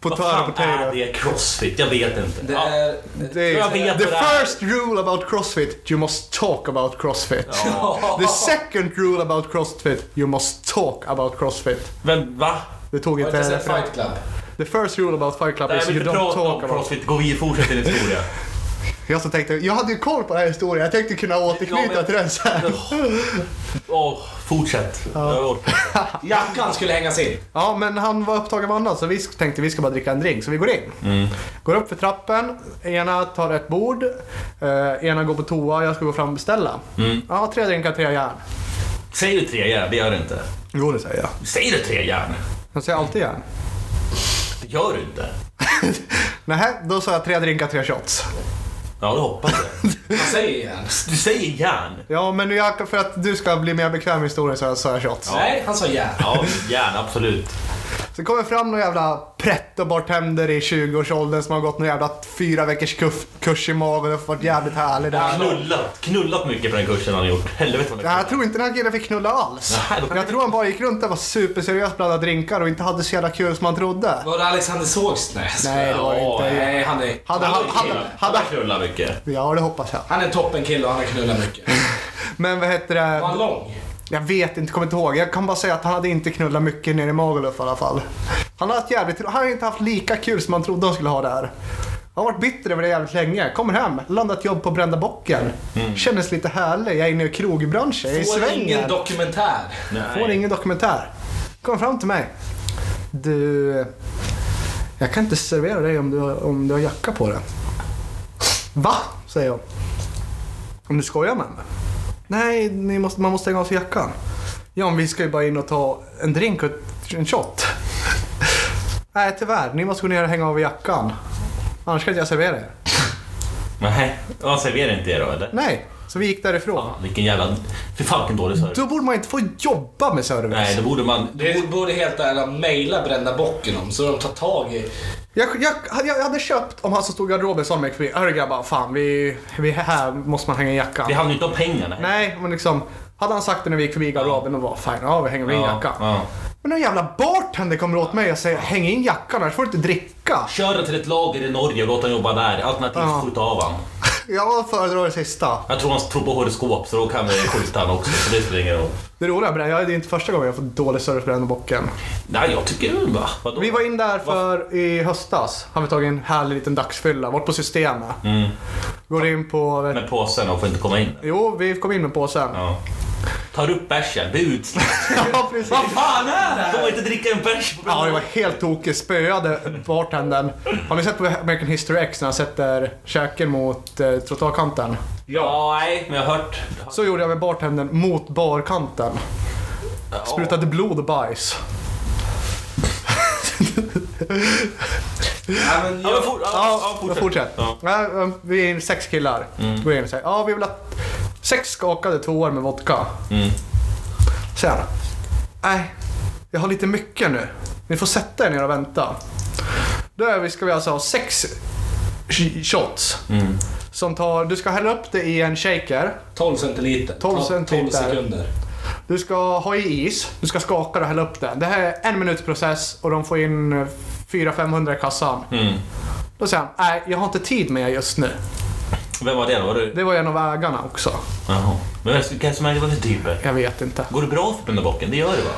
Speaker 2: Vad
Speaker 3: potato
Speaker 2: fan
Speaker 3: potato.
Speaker 2: är det? Crossfit? Jag vet inte.
Speaker 1: Det
Speaker 2: Ja.
Speaker 1: är...
Speaker 3: Det
Speaker 2: Jag
Speaker 3: är,
Speaker 2: vet
Speaker 3: the
Speaker 2: det
Speaker 3: first rule about crossfit, you must talk about crossfit.
Speaker 2: Ja.
Speaker 3: The second rule about crossfit, you must talk about crossfit.
Speaker 2: Men va?
Speaker 3: Det tog inte
Speaker 1: inte sett
Speaker 3: referens.
Speaker 1: Fight Club?
Speaker 3: The first rule about fight club
Speaker 2: Nej,
Speaker 3: is
Speaker 2: jag vill
Speaker 3: you
Speaker 2: inte
Speaker 3: don't
Speaker 2: prata om
Speaker 3: talk about...
Speaker 2: crossfit. Gå vidare, fortsätt din historia.
Speaker 3: Jag så tänkte, jag hade ju koll på den här historien. Jag tänkte kunna återknyta
Speaker 2: Ja,
Speaker 3: till den sen.
Speaker 2: Åh, fortsätt. Jag orkar.
Speaker 1: Jackan skulle hängas in.
Speaker 3: Ja, men han var upptagen med annat så vi tänkte vi ska bara dricka en drink. Så vi går in.
Speaker 2: Mm.
Speaker 3: Går upp för trappen. Ena tar ett bord. Eh, ena går på toa. Jag ska gå fram och beställa.
Speaker 2: Mm.
Speaker 3: Ja, tre drinkar, tre järn.
Speaker 2: Säger du tre järn? Det gör du inte.
Speaker 3: Jo, det säger jag.
Speaker 2: Säger du tre järn?
Speaker 3: Jag säger alltid järn.
Speaker 2: Det gör du inte.
Speaker 3: Nähä, då sa jag tre drinkar, tre shots.
Speaker 2: Ja, det hoppas jag.
Speaker 1: Han säger igen.
Speaker 2: Du säger järn.
Speaker 3: Ja, men nu jag, för att du ska bli mer bekväm med historien så sa jag shots.
Speaker 1: Nej, han sa järn.
Speaker 2: Ja, järn, absolut.
Speaker 3: Så kommer fram någon jävla pretto-bartender i 20-årsåldern som har gått någon jävla fyra veckors kurs i magen och varit jävligt härlig där.
Speaker 2: Knullat, knullat mycket på den kursen han har gjort. Helvete vad
Speaker 3: Ja, jag tror inte den här killen fick knulla alls.
Speaker 2: Nej, då
Speaker 3: Jag tror han bara gick runt där och var superseriös bland drinkar och inte hade så jävla kul som man trodde.
Speaker 1: Var det Alexander Sågs? Nej.
Speaker 3: Nej, det var det inte.
Speaker 1: Nej, han är...
Speaker 3: Hade,
Speaker 2: Han
Speaker 3: hade,
Speaker 2: hade,
Speaker 3: hade,
Speaker 2: hade, knullat mycket.
Speaker 3: ja, det hoppas jag.
Speaker 1: Han är en toppenkille och han har knullat mycket.
Speaker 3: Men vad heter
Speaker 1: Var han
Speaker 3: det?
Speaker 1: lång?
Speaker 3: Jag vet inte, kommer inte ihåg. Jag kan bara säga att han hade inte knullat mycket ner i Magaluf i alla fall. Han har, haft jävligt, han har inte haft lika kul som man trodde han skulle ha där. Han har varit bitter över det jävligt länge. Kommer hem, landat jobb på Brända Bocken. Kändes lite härlig. Jag är inne i krogbranschen, jag är i
Speaker 1: Får ingen
Speaker 3: svängen.
Speaker 1: dokumentär.
Speaker 3: Får ingen dokumentär. Kom fram till mig. Du, jag kan inte servera dig om du, om du har jacka på dig. Va? Säger jag. Om du skojar med mig? Nej, ni måste, man måste hänga av sig jackan. Ja, men vi ska ju bara in och ta en drink och en shot. Nej, tyvärr. Ni måste gå ner och hänga av jackan. Annars kan inte jag servera er.
Speaker 2: Nej, jag serverar inte er då eller?
Speaker 3: Nej, så vi gick därifrån.
Speaker 2: Fan, vilken jävla... För fan vilken dålig service.
Speaker 3: Då borde man inte få jobba med service.
Speaker 2: Nej, då borde man...
Speaker 1: Det borde helt ärligt mejla Brända Bocken om så de tar tag i...
Speaker 3: Jag, jag, jag hade köpt om han som stod i garderoben sa mig förbi. Hörru grabbar, fan vi, vi är här måste man hänga i jackan.
Speaker 2: Det handlar ju inte om pengarna.
Speaker 3: Nej, men liksom. Hade han sagt det när vi gick förbi garderoben och var fine, ja vi hänger i
Speaker 2: Ja,
Speaker 3: jackan.
Speaker 2: ja.
Speaker 3: Men när en jävla bartender kommer åt mig och säger häng in jackan annars får du inte dricka.
Speaker 2: Kör den till ett lager i Norge och låt honom jobba där. Alternativt
Speaker 3: Ja.
Speaker 2: skjuta av han.
Speaker 3: Jag föredrar det sista.
Speaker 2: Jag tror han tror på horoskop så då kan vi skjuta han också. Så det spelar ingen roll.
Speaker 3: Det roliga är att det är inte första gången jag får dålig service på den bocken.
Speaker 2: Nej, jag tycker va? Vadå?
Speaker 3: Vi var in där för i höstas. Har vi tagit en härlig liten dagsfylla. Varit på systemet.
Speaker 2: Mm.
Speaker 3: Går in på...
Speaker 2: Med påsen och får inte komma in.
Speaker 3: Jo, vi kom in med påsen.
Speaker 2: Ja. Tar upp bärsen, blir utsläppt.
Speaker 3: Ja, precis.
Speaker 1: Vad fan är det
Speaker 2: Får
Speaker 1: här?
Speaker 2: man inte dricka en bärs på
Speaker 3: Ja, det var helt tokigt. Spöade bartendern. Har ni sett på American History X när han sätter käken mot eh, trottoarkanten?
Speaker 2: Ja, nej, men jag har hört...
Speaker 3: Så gjorde jag med bartendern mot barkanten. Sprutade blod och bajs.
Speaker 1: Ja, men
Speaker 2: Ja, men
Speaker 1: jag,
Speaker 2: for, ja,
Speaker 3: Ja,
Speaker 2: ja, fortsätt. Ja.
Speaker 3: Ja, vi är sex killar. Går in och säger ja, vi vill ha sex skakade tvåor med vodka.
Speaker 2: Mm.
Speaker 3: Sen, nej, jag har lite mycket nu. Ni får sätta er ner och vänta. Då är vi, ska vi alltså ha sex sh- shots.
Speaker 2: Mm.
Speaker 3: Som tar, du ska hälla upp det i en shaker.
Speaker 1: 12 centiliter.
Speaker 3: 12
Speaker 1: Ta-
Speaker 3: centiliter.
Speaker 1: 12 sekunder.
Speaker 3: Du ska ha i is. Du ska skaka och hälla upp det. Det här är en minuts process och de får in eh, 400-500 i kassan.
Speaker 2: Mm.
Speaker 3: Då säger han, nej jag har inte tid med er just nu.
Speaker 2: Vem var det då? Var det...
Speaker 3: Det var en av ägarna också.
Speaker 2: Jaha. Men det som är det för typer?
Speaker 3: Jag vet inte.
Speaker 2: Går det bra för bocken? Det gör det va?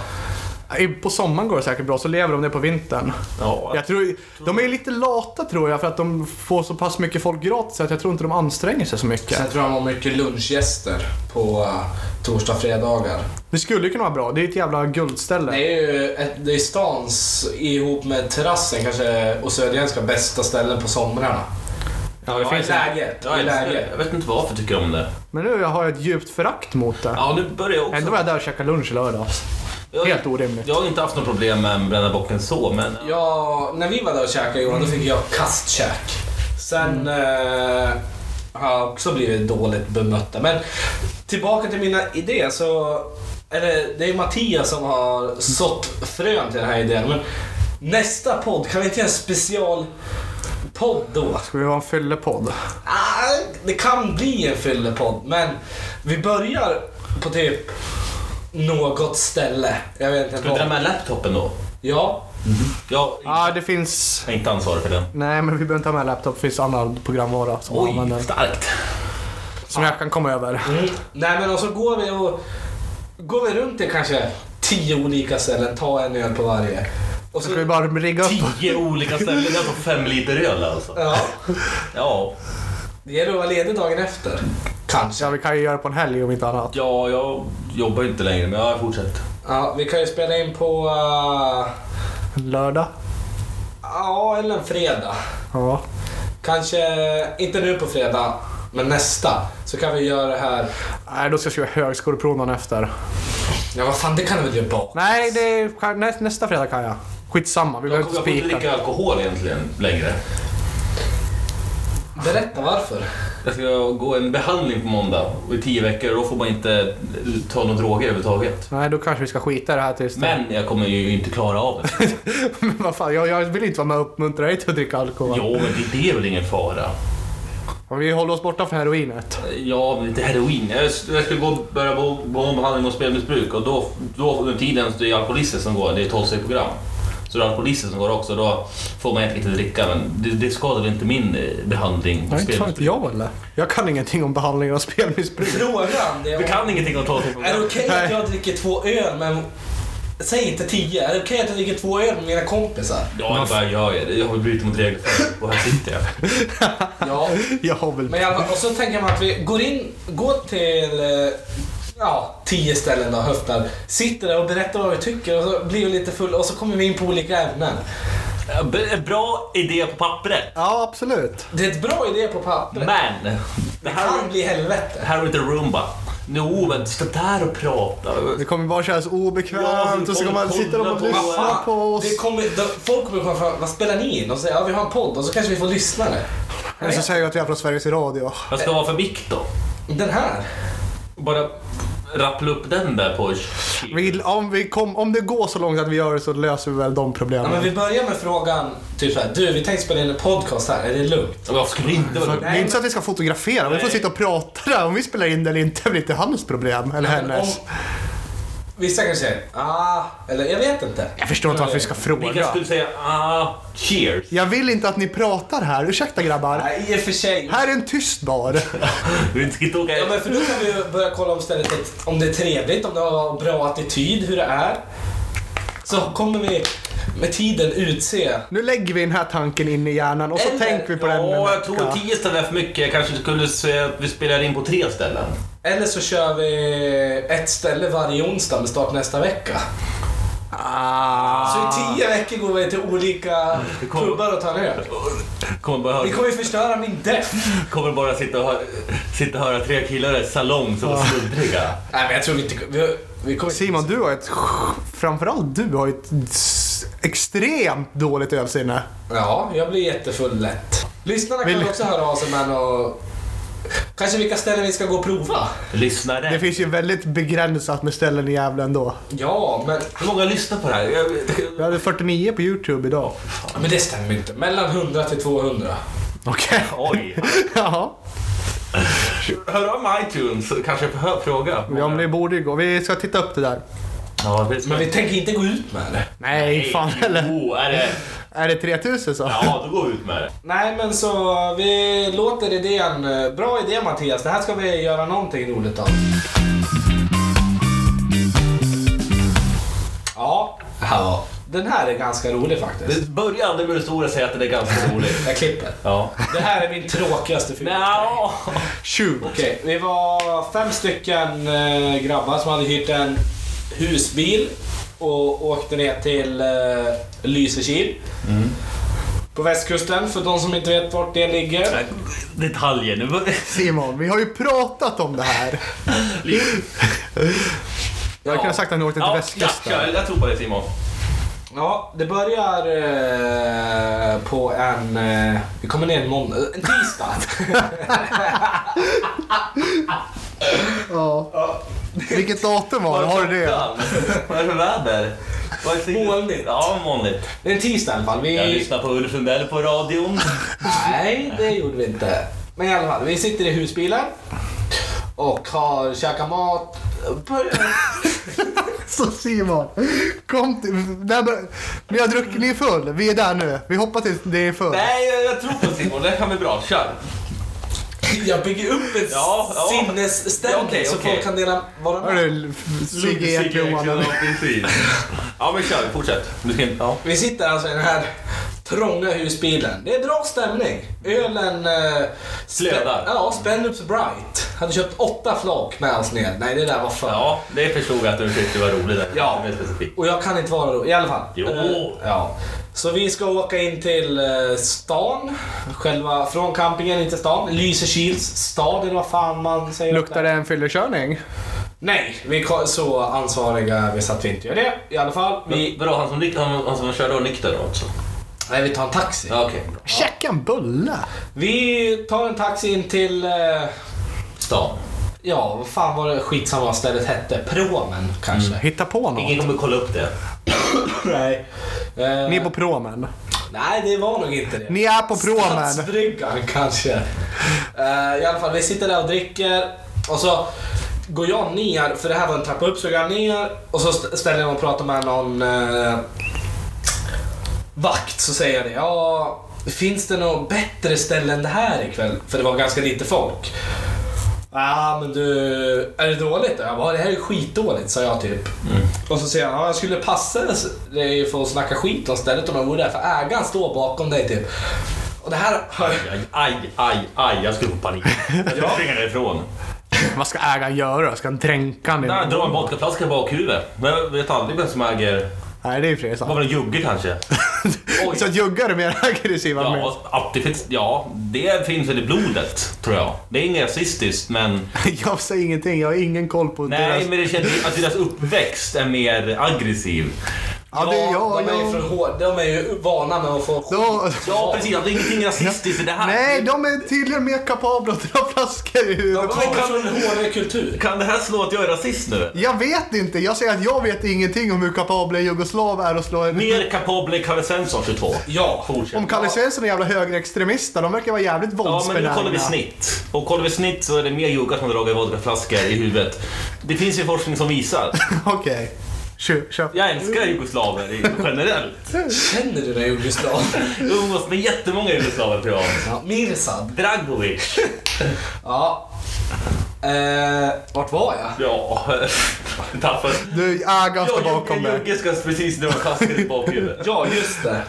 Speaker 3: På sommaren går det säkert bra, så lever de det på vintern.
Speaker 2: Ja.
Speaker 3: Jag tror, de är lite lata tror jag för att de får så pass mycket folk gratis att jag tror inte de anstränger sig så mycket.
Speaker 1: Sen tror jag de har mycket lunchgäster på uh, torsdag, fredagar.
Speaker 3: Det skulle ju kunna vara bra. Det är ett jävla guldställe.
Speaker 1: Det är ju ett, det är stans ihop med terrassen kanske och Söderhjälmska bästa ställen på somrarna.
Speaker 3: Ja, det
Speaker 2: Ja,
Speaker 3: finns
Speaker 1: läget.
Speaker 2: Ja,
Speaker 1: läget.
Speaker 2: jag vet inte varför jag tycker om det.
Speaker 3: Men nu har jag ett djupt förakt mot det.
Speaker 2: Ja, nu börjar jag också...
Speaker 3: Ändå var jag där och käkade lunch i lördags.
Speaker 2: jag,
Speaker 3: Helt orimligt.
Speaker 2: jag har inte haft något problem med Brända bocken så, men...
Speaker 1: Ja, när vi var där och käkade Johan, då fick jag kastkäk. Sen eh, har jag också blivit dåligt bemötta. Men tillbaka till mina idéer så... Eller det är Mattias som har sått frön till den här idén. Men nästa podd, kan vi inte göra en specialpodd då?
Speaker 3: Ska vi ha en fyllepodd?
Speaker 1: Ah, det kan bli en fyllepodd, men vi börjar på typ något ställe. Jag vet inte
Speaker 2: Ska vi dra med laptopen då?
Speaker 1: Ja,
Speaker 2: Jag
Speaker 3: Ja, det finns...
Speaker 2: jag är inte ansvarig för den.
Speaker 3: Nej, men vi behöver inte ha med laptop. Det finns annan programvara som
Speaker 2: Oj,
Speaker 3: använder.
Speaker 2: starkt.
Speaker 3: Som jag kan komma över.
Speaker 1: Mm. Nej men och så går vi och går vi runt till kanske tio olika ställen, ta en öl på varje. Och
Speaker 3: Så ska vi bara rigga upp...
Speaker 2: Tio olika ställen, det är alltså fem liter öl alltså.
Speaker 1: Ja,
Speaker 2: Ja,
Speaker 1: det gäller att vara ledig dagen efter. Kanske.
Speaker 3: Ja, vi kan ju göra på en helg om inte annat.
Speaker 2: ja jag jobbar ju inte längre, men jag fortsätter.
Speaker 1: Ja, vi kan ju spela in på... Uh,
Speaker 3: En lördag.
Speaker 1: ja, eller en fredag.
Speaker 3: Ja.
Speaker 1: Kanske, inte nu på fredag, men nästa. Så kan vi göra det här.
Speaker 3: Nej, då ska jag skriva högskoleprov dagen efter.
Speaker 1: Ja, vad fan, det kan du väl göra bak?
Speaker 3: Nej, det är, nä, nästa fredag kan jag. Skitsamma, vi
Speaker 2: Jag,
Speaker 3: behöver
Speaker 2: jag
Speaker 3: inte
Speaker 2: får inte
Speaker 3: spika.
Speaker 2: dricka alkohol egentligen längre.
Speaker 1: Berätta varför.
Speaker 2: Jag ska gå en behandling på måndag i tio veckor och då får man inte ta några droger överhuvudtaget.
Speaker 3: Nej, då kanske vi ska skita i det här tills
Speaker 2: Men jag kommer ju inte klara av det.
Speaker 3: Men vad fan, jag, jag vill inte vara med och uppmuntra dig till att dricka alkohol.
Speaker 2: Jo, men det, det är väl ingen fara.
Speaker 3: Och vi håller oss borta från heroinet.
Speaker 2: Ja, men inte heroin. Jag, jag ska gå, börja gå en behandling mot spelmissbruk och då, då under tiden så det är alkoholister som går, det är 12 program. Alkoholister som går också, då får man egentligen inte dricka. Men det, det skadar väl inte min eh, behandling
Speaker 3: Nej, inte fan inte jag eller? Jag kan ingenting om behandling av spelmissbruk.
Speaker 1: Frågan, det är
Speaker 2: Du kan ingenting om 12
Speaker 1: Är det okej att jag dricker två öl men... Säg inte tio. Är det okej att jag dricker två öl med mina kompisar?
Speaker 2: Ja, vad gör jag? Jag har brutit mot regler och här sitter jag.
Speaker 1: Ja.
Speaker 3: Jag har väl...
Speaker 1: Men i alla fall, och så tänker man att vi går in, går till eh, ja, tio ställen då, höftar. Sitter där och berättar vad vi tycker och så blir vi lite fulla och så kommer vi in på olika ämnen.
Speaker 2: B- Bra idé på pappret.
Speaker 3: Ja, absolut.
Speaker 1: Det är ett bra idé på pappret.
Speaker 2: Men, det här,
Speaker 1: kan bli helvete.
Speaker 2: här är inte Roomba. Jo, men sitta där och prata.
Speaker 3: Det kommer bara kännas obekvämt
Speaker 2: Ja,
Speaker 3: och så kommer man sitta och lyssna på oss.
Speaker 1: det kommer, de, folk kommer komma fram, vad spelar ni in? Och säga, ja vi har en podd och så kanske vi får lyssnare.
Speaker 3: Eller så säger jag att vi är från Sveriges Radio.
Speaker 2: Vad ska det vara för mick då?
Speaker 1: Den här.
Speaker 2: Bara rappla upp den där på...
Speaker 3: Vi, om, vi kom, om det går så långt att vi gör det så löser vi väl de
Speaker 1: Ja,
Speaker 3: problemen.
Speaker 1: men vi börjar med frågan, typ såhär, du vi tänkte spela in en podcast här, är det lugnt?
Speaker 2: Ja, Varför skulle inte vara lugnt?
Speaker 3: det är inte så att vi ska fotografera, vi får
Speaker 2: Nej.
Speaker 3: sitta och prata där. Om vi spelar in det eller inte blir inte hans problem, eller
Speaker 1: Men
Speaker 3: hennes.
Speaker 1: om- Vissa kanske säger, ah, eller jag vet inte.
Speaker 3: Jag förstår inte varför vi ska fråga.
Speaker 2: kanske skulle säga ah, cheers.
Speaker 3: Jag vill inte att ni pratar här, ursäkta grabbar.
Speaker 1: Nej, i och för sig.
Speaker 3: Här är en tyst bar.
Speaker 2: Vi ska inte åka...
Speaker 1: Ja, men för då kan vi börja kolla om stället om det är trevligt, om det har bra attityd, hur det är. Så kommer vi med tiden utse.
Speaker 3: Nu lägger vi den här tanken in i hjärnan och så
Speaker 1: Eller-
Speaker 3: tänker vi på den en
Speaker 2: Ja, jag tror tio ställen är för mycket. Jag kanske skulle säga att vi spelar in på tre ställen.
Speaker 1: Eller så kör vi ett ställe varje onsdag med start nästa vecka.
Speaker 3: Ah.
Speaker 1: Så i tio veckor går vi till olika
Speaker 2: kommer-
Speaker 1: klubbar och tar öl.
Speaker 2: Kommer
Speaker 1: Vi
Speaker 2: höra,
Speaker 1: kommer ju förstöra min deff.
Speaker 2: kommer bara sitta, och, hö- sitta och höra tre killar i ett salong som var sluddriga.
Speaker 1: Nej, men jag tror vi inte... Vi, vi kommer
Speaker 3: Simon, du har ett... Framförallt du har ett extremt dåligt ölsinne.
Speaker 1: Ja, jag blir jättefull lätt. Lyssnarna
Speaker 3: Vill-
Speaker 1: kan också höra av sig med och Kanske vilka ställen vi ska gå och prova?
Speaker 2: Lyssnare.
Speaker 3: Det finns ju väldigt begränsat med ställen i Gävle ändå.
Speaker 1: Ja, men,
Speaker 2: Hur många lyssnar på det här? Jag,
Speaker 3: Vi hade 49 på YouTube idag.
Speaker 1: men det stämmer inte. Mellan 100 till 200.
Speaker 3: Okej.
Speaker 2: oj.
Speaker 3: Jaha.
Speaker 2: Hör av med iTunes så kanske jag får hö- fråga.
Speaker 3: Ja, men det borde ju gå. Vi ska titta upp det där.
Speaker 2: Ja, det
Speaker 1: Men vi tänker inte gå ut med det.
Speaker 3: Nej, fan eller?
Speaker 2: Jo, är det...
Speaker 3: Är det 3000 så?
Speaker 2: Ja, då går vi ut med det.
Speaker 1: Nej, men så vi låter idén... eh, Bra idé Mattias. Det här ska vi göra någonting roligt av. Ja, ja. Den här är ganska rolig faktiskt.
Speaker 2: Det börjar aldrig med det stora säga att det är ganska roligt.
Speaker 1: Jag klipper.
Speaker 2: Ja.
Speaker 1: Det här är min tråkigaste film.
Speaker 2: Nja.
Speaker 3: Shoot.
Speaker 1: Okej, vi var fem stycken eh, grabbar som hade hyrt en husbil och åkte ner till eh, Lysekil. På västkusten, för de som inte vet vart det ligger.
Speaker 2: Detaljer. Nu
Speaker 3: Simon, vi har ju pratat om det här. Jag hade kunnat sagt att ni åkte till
Speaker 2: Ja, ja,
Speaker 3: västkusten.
Speaker 2: kör. Jag tror på det Simon.
Speaker 1: Ja, det börjar eh, på en... Eh, vi kommer ner en måndag, en tisdag.
Speaker 3: Ja. Vilket datum var det? Har du det?
Speaker 2: Vad är det för väder?
Speaker 1: Molnigt.
Speaker 2: Ja, molnigt.
Speaker 1: Det är en tisdag i alla fall.
Speaker 2: Jag
Speaker 1: Vi,
Speaker 2: lyssnar på Ulf Lundell på radion.
Speaker 1: nej, det gjorde vi inte. Men i alla fall, vi sitter i husbilen och har käkat mat.
Speaker 3: Så Simon, kom till... Där, ni har druckit, ni är full. Vi är där nu. Vi hoppas tills det är full.
Speaker 2: Nej, jag, jag tror på Simon. Det kan bli bra. Kör.
Speaker 1: Jag bygger upp en
Speaker 2: Ja, ja.
Speaker 1: sinnesstämning
Speaker 2: Ja, okej,
Speaker 1: så
Speaker 2: okej.
Speaker 1: folk kan dela vara med.
Speaker 3: Hörru, Sigge
Speaker 2: precis. Ja, men kör. Fortsätt. Ja.
Speaker 1: Vi sitter alltså i den här trånga husbilen. Det är bra stämning. Ölen... Eh,
Speaker 2: Flödar.
Speaker 1: Ja, Spendrups Bright. Hade köpt åtta flak med oss ner. Nej, det där var för...
Speaker 2: Ja, det förstod jag att du tyckte var roligt. där.
Speaker 1: Ja.
Speaker 2: Det är specifikt.
Speaker 1: Och jag kan inte vara då, i alla fall.
Speaker 2: Jo.
Speaker 1: Eh, ja. Så vi ska åka in till eh, stan. Själva, från campingen in till stan. Lysekils stad eller vad fan man säger.
Speaker 3: Luktar det en fyllekörning?
Speaker 1: Nej, vi är så ansvariga vi så att vi inte gör det. I alla fall, vi...
Speaker 2: Vadå, han som, han, han som körde var nykter då också?
Speaker 1: Nej, vi tar en taxi.
Speaker 2: Ja, okej. bra.
Speaker 3: Käka en bulle?
Speaker 1: Vi tar en taxi in till... Eh,
Speaker 2: Stan.
Speaker 1: ja, vad fan var det skitsamma vad stället hette? Promen kanske?
Speaker 3: Hitta på något.
Speaker 2: Ingen kommer kolla upp det.
Speaker 1: Nej. Eh,
Speaker 3: Ni är på promen.
Speaker 1: Nej, det var nog inte det.
Speaker 3: Ni är på promen.
Speaker 1: Stadsbryggan kanske. Eh, I alla fall, vi sitter där och dricker och så går jag ner, för det här var en trappa upp, så går jag ner och så st- ställer jag mig och pratar med någon eh, vakt. Så säger jag det. Ja, finns det något bättre ställe än det här ikväll? För det var ganska lite folk. Ja, men du, är det dåligt? Jag bara, det här är skitdåligt, sa jag typ. Och så säger han, ja, jag skulle passa dig för att snacka skit om stället om jag vore där, för ägaren står bakom dig typ. Och det här.
Speaker 2: Aj, aj, aj, aj. Jag skulle få panik. Jag skulle springa därifrån.
Speaker 3: Vad ska ägaren göra? Ska han dränka i
Speaker 2: Nej, dra en vodkaflaska i bakhuvudet. Men jag vet aldrig vem som äger
Speaker 3: Nej, det är ju
Speaker 2: Var
Speaker 3: sant.
Speaker 2: väl en jugge kanske?
Speaker 3: Så att juggar är mer aggressiva.
Speaker 2: Ja, att det finns, ja, det finns väl i blodet, tror jag. Det är inget rasistiskt, men...
Speaker 3: Jag säger ingenting, jag har ingen koll på
Speaker 2: Nej,
Speaker 3: deras...
Speaker 2: men det känns att deras uppväxt är mer aggressiv.
Speaker 3: Ja, det, ja,
Speaker 1: de, är ju från hår, de är ju vana med att få skit.
Speaker 3: De,
Speaker 2: Ja, precis. Det är ingenting rasistiskt i det här.
Speaker 3: nej, de är tydligen mer kapabla att dra flaskor i
Speaker 1: De
Speaker 3: huvudet.
Speaker 1: kommer från en hårdare kultur.
Speaker 2: Kan det här slå att jag är rasist nu?
Speaker 3: Jag vet inte, jag säger att jag vet ingenting om hur kapabla en jugoslav är att slå en...
Speaker 2: Mer kapabel Kalle Svensson 22.
Speaker 1: Ja.
Speaker 2: Fortsätt.
Speaker 3: Om Kalle Svensson är jävla högerextremister, de verkar vara jävligt
Speaker 2: Ja, men
Speaker 3: våldsbenägna.
Speaker 2: nu kollar vi snitt. Och kollar vi snitt så är det mer juggar som har dragit vodkaflaskor i huvudet. Det finns ju forskning som visar.
Speaker 3: Okej. Kö- Köp.
Speaker 2: Jag älskar jugoslaver i- generellt.
Speaker 1: Känner du dig jugoslav?
Speaker 2: Jag umgås med jättemånga jugoslaver privat.
Speaker 1: Ja, Mirsad.
Speaker 2: Dragovic.
Speaker 1: Ja. Eh, vart var jag?
Speaker 2: Ja, tappade.
Speaker 3: Du, står
Speaker 2: Ja,
Speaker 3: bakom dig.
Speaker 2: Jugge ska precis dra flaskor i bakhuvudet.
Speaker 1: Ja, just det.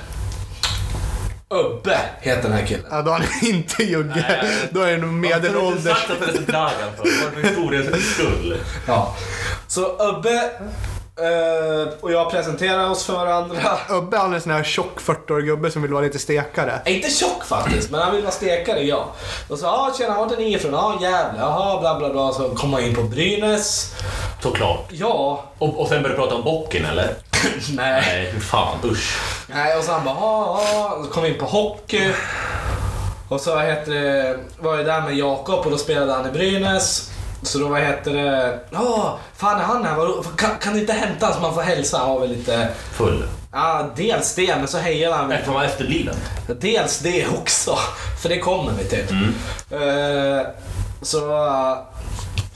Speaker 1: Ubbe heter den här killen.
Speaker 3: Ja, då är han inte Jugge.
Speaker 2: Nej.
Speaker 3: Då är det nog
Speaker 2: Varför har du inte
Speaker 3: medelålders.
Speaker 2: sagt att det är Dragan för? För historiens skull.
Speaker 1: Ja. Så Ubbe eh, och jag presenterar oss för varandra.
Speaker 3: Ubbe han är en sån här tjock 40-årig gubbe som vill vara lite stekare.
Speaker 1: Är Inte tjock faktiskt, men han vill vara stekare, ja. Och så, ja tjena, vart är ni ifrån? Ja, Gävle, jaha, bla bla bla. Så kom man in på Brynäs.
Speaker 2: Såklart.
Speaker 1: Ja,
Speaker 2: Och, och sen började du prata om bocken eller?
Speaker 1: nej.
Speaker 2: Nej, hur fan usch.
Speaker 1: Nej, och så han bara, ja, ja. Så kom vi in på hockey. Och så heter det, var jag där med Jakob och då spelade han i Brynäs. Så då vad heter det, ja, fan är han här? Kan, kan du inte hämta honom så man får hälsa? Han var väl lite,
Speaker 2: Full.
Speaker 1: ja dels det, men så hejade han.
Speaker 2: Eftersom han var efterbliven.
Speaker 1: Dels det också, för det kommer vi till. Eh, så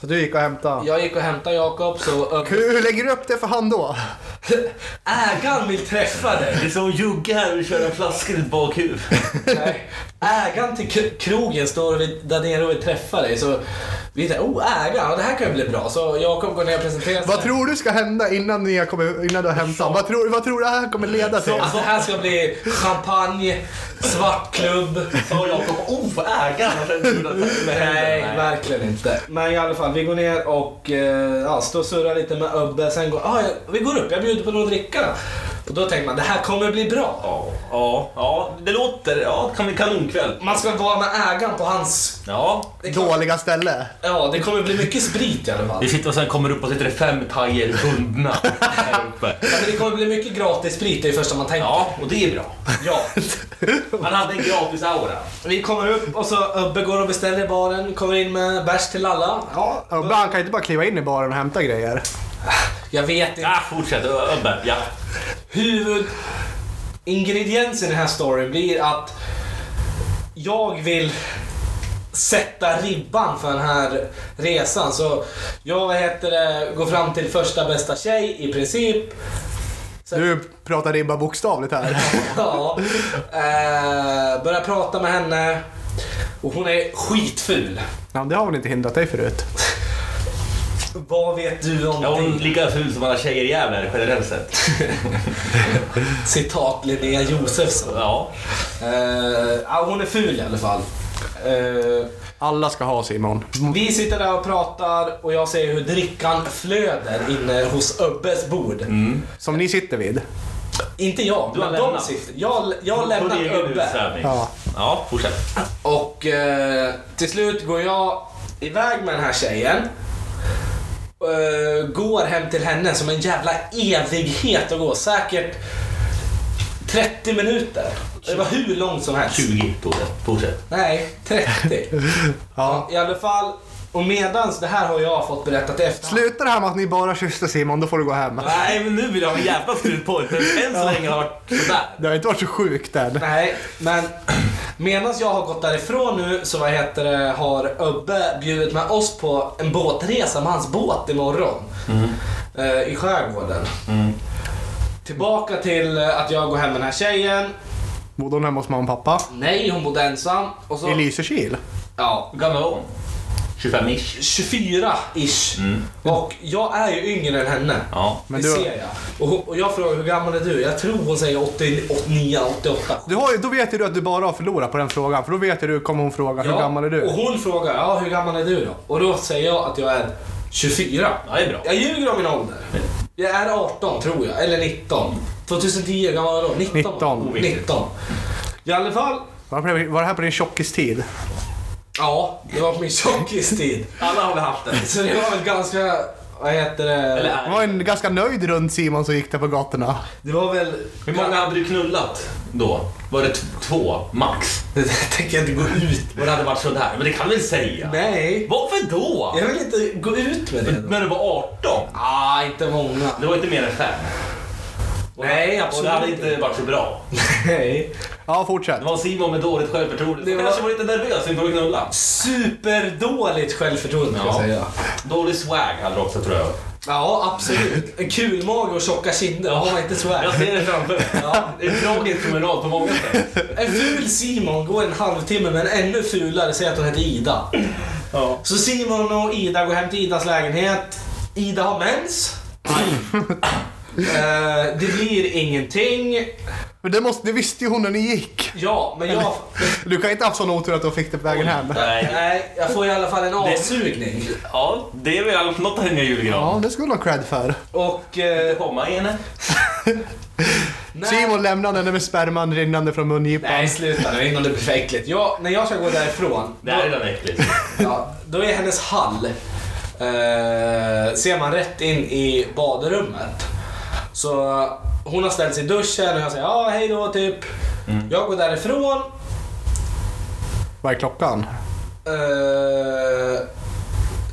Speaker 3: Så du gick och hämtade.
Speaker 1: jag gick och hämtade Jakob, så
Speaker 3: Hur, hur lägger du upp det för han då?
Speaker 1: ägaren vill träffa dig.
Speaker 2: Det är som Jugge här och köra flaskor i ett bakhuvud.
Speaker 1: Ägaren till krogen står där nere och vill träffa dig. Så vi tänkte, oh ja, det här kan ju bli bra. Så Jakob går ner och presenterar sig.
Speaker 3: Vad tror du ska hända innan, ni har kommit, innan du har hämtat Vad tror, vad tror du det här kommer leda till?
Speaker 1: Alltså det här ska bli champagne, svartklubb.
Speaker 2: Sa Jakob, oh för ägaren
Speaker 1: Nej, verkligen inte. Men i alla fall, vi går ner och eh, ja, står och surrar lite med Ubbe. Sen går, ah, ja, vi går upp, jag bjuder på något att dricka. Och då tänker man, det här kommer bli bra.
Speaker 2: Ja, ja, ja, det låter... Ja, det kan bli kanonkväll.
Speaker 1: Man ska vara med ägaren på hans...
Speaker 2: Ja.
Speaker 1: Det,
Speaker 3: Dåliga ställe.
Speaker 1: ja, det kommer bli mycket sprit i alla fall.
Speaker 2: Vi sitter och sen kommer upp och sitter det fem thajer bundna här uppe.
Speaker 1: Ja, men det kommer bli mycket gratis sprit, det är det första man tänker.
Speaker 2: Ja, och det är bra.
Speaker 1: ja.
Speaker 2: Han hade en gratis aura.
Speaker 1: Vi kommer upp och så Ubbe går och beställer i baren, kommer in med bärs till alla. Ja,
Speaker 3: Ubbe han kan inte bara kliva in i baren och hämta grejer.
Speaker 1: Jag vet inte.
Speaker 2: Ja, fortsätt. Öbbe. Ja.
Speaker 1: Huvudingrediensen i den här storyn blir att jag vill sätta ribban för den här resan. Så jag vad heter det, går fram till första bästa tjej i princip.
Speaker 3: Du pratar ribba bokstavligt här.
Speaker 1: Ja, eh, börjar prata med henne. Och hon är skitful.
Speaker 3: Ja, det har väl inte hindrat dig förut?
Speaker 1: Vad vet du om
Speaker 2: Ja, hon är
Speaker 1: det?
Speaker 2: lika ful som alla tjejer i Gävle generellt sett.
Speaker 1: Citat Linnea Josefsson.
Speaker 2: Ja.
Speaker 1: Eh, ja, hon är ful i alla fall. Eh,
Speaker 3: Alla ska ha Simon.
Speaker 1: vi sitter där och pratar och jag ser hur drickan flöder inne hos Ubbes bord.
Speaker 3: Som ni sitter vid.
Speaker 1: Inte jag,
Speaker 2: Du har
Speaker 1: men de
Speaker 2: lämnat.
Speaker 1: sitter. Jag, jag Ubbe.
Speaker 2: utställning.
Speaker 3: Ja.
Speaker 2: Ja, fortsätt.
Speaker 1: Och eh, till slut går jag iväg med den här tjejen. Eh, går hem till henne som en jävla evighet att gå. Säkert 30 minuter. Det var hur långt som helst.
Speaker 2: 20 tog det. Fortsätt.
Speaker 1: Nej, 30.
Speaker 3: Ja.
Speaker 1: I alla fall. Och medans, det här har jag fått berättat efter.
Speaker 3: Sluta det här med att ni bara kysste Simon, då får du gå hem.
Speaker 2: Nej, men nu vill jag ha en jävla. Men än så länge har det varit sådär.
Speaker 3: Det har inte varit så sjukt än.
Speaker 1: Nej, men medan jag har gått därifrån nu så vad heter det, har Ubbe bjudit med oss på en båtresa med hans båt imorgon. Eh, I skärgården. Tillbaka till eh, att jag går hem med den här tjejen.
Speaker 3: Bodde hon hemma hos mamma och pappa?
Speaker 1: Nej, hon bodde ensam. Och så,
Speaker 3: I Lysekil?
Speaker 1: ja,
Speaker 2: hon? 25-ish.
Speaker 1: 24-ish. Och jag är ju yngre än henne.
Speaker 2: Ja.
Speaker 3: Men
Speaker 1: det
Speaker 3: du-
Speaker 1: ser jag. Och, och jag frågar hur gammal är du? Jag tror hon säger 80, 89, 88.
Speaker 3: Du har ju, då vet ju du att du bara har förlorat på den frågan. För då vet ju du, kommer hon fråga, hur gammal är
Speaker 1: Och
Speaker 3: du?
Speaker 1: hon frågar, ja hur gammal är du då? Och då säger jag att jag är 24.
Speaker 2: Ja, det är bra.
Speaker 1: Jag ljuger om min ålder. Jag är 18 tror jag, eller 19. 2010, hur gammal var jag då? 19?
Speaker 3: 19.
Speaker 2: Oviktigt.
Speaker 1: 19. I alla fall,
Speaker 3: var det här på din tjockistid?
Speaker 1: Ja, det var på min tjockistid.
Speaker 2: Alla har vi haft det.
Speaker 1: Så det var väl ganska, vad heter det?
Speaker 2: Eller
Speaker 3: Det
Speaker 2: är
Speaker 3: var en ganska nöjd rund Simon som gick där på gatorna.
Speaker 1: Det var väl...
Speaker 2: Hur många hade du knullat då? Var det t- två, max?
Speaker 1: Det tänker jag inte gå ut
Speaker 2: Och det hade varit sådär. Men det kan du väl säga?
Speaker 1: Nej.
Speaker 2: Varför då?
Speaker 1: Jag vill inte gå ut med det.
Speaker 2: När du var 18?
Speaker 1: Ah, inte många.
Speaker 2: Det var inte mer än fem. Och
Speaker 1: Nej,
Speaker 2: Och
Speaker 1: absolut
Speaker 2: det hade inte varit så bra.
Speaker 1: Nej.
Speaker 3: Ja, fortsätt.
Speaker 2: Det var Simon med dåligt självförtroende.
Speaker 1: Det var-
Speaker 2: kanske var lite nervös inför att knulla.
Speaker 1: Superdåligt självförtroende ska jag
Speaker 2: Ja.
Speaker 1: säga.
Speaker 2: Dålig swag hade du också tror jag.
Speaker 1: Ja, absolut. En kul mage och tjocka kinder. Har man inte swag.
Speaker 2: Jag ser det framför mig.
Speaker 1: Ja.
Speaker 2: Det är en tragisk promenad på många sätt.
Speaker 1: En ful Simon går en halvtimme med en ännu fulare, säger att hon heter Ida.
Speaker 2: Ja.
Speaker 1: Så Simon och Ida går hem till Idas lägenhet. Ida har mens. Eh, det blir ingenting.
Speaker 3: Men det, måste, det visste ju hon när ni gick.
Speaker 1: Ja, men jag...
Speaker 3: Du kan inte ha haft sån otur att du fick det på vägen hem.
Speaker 2: Nej.
Speaker 1: Nej, jag får i alla fall en avsugning.
Speaker 2: Ja, det är väl något att hänga i
Speaker 3: Ja,
Speaker 2: julgran.
Speaker 3: det skulle du ha cred för.
Speaker 1: Och... Eh,
Speaker 2: Komma i henne.
Speaker 1: när-
Speaker 3: Simon lämnade henne med sperman rinnande från mungipan.
Speaker 1: Nej, sluta nu innan det blir för äckligt. Jag, när jag ska gå därifrån,
Speaker 2: Det här är redan äckligt.
Speaker 1: ja, då är hennes hall, eh, ser man rätt in i badrummet. Så eh, hon har ställt sig i duschen och jag säger ja, hej då typ. Jag går därifrån.
Speaker 3: Vad är klockan?
Speaker 1: Eh,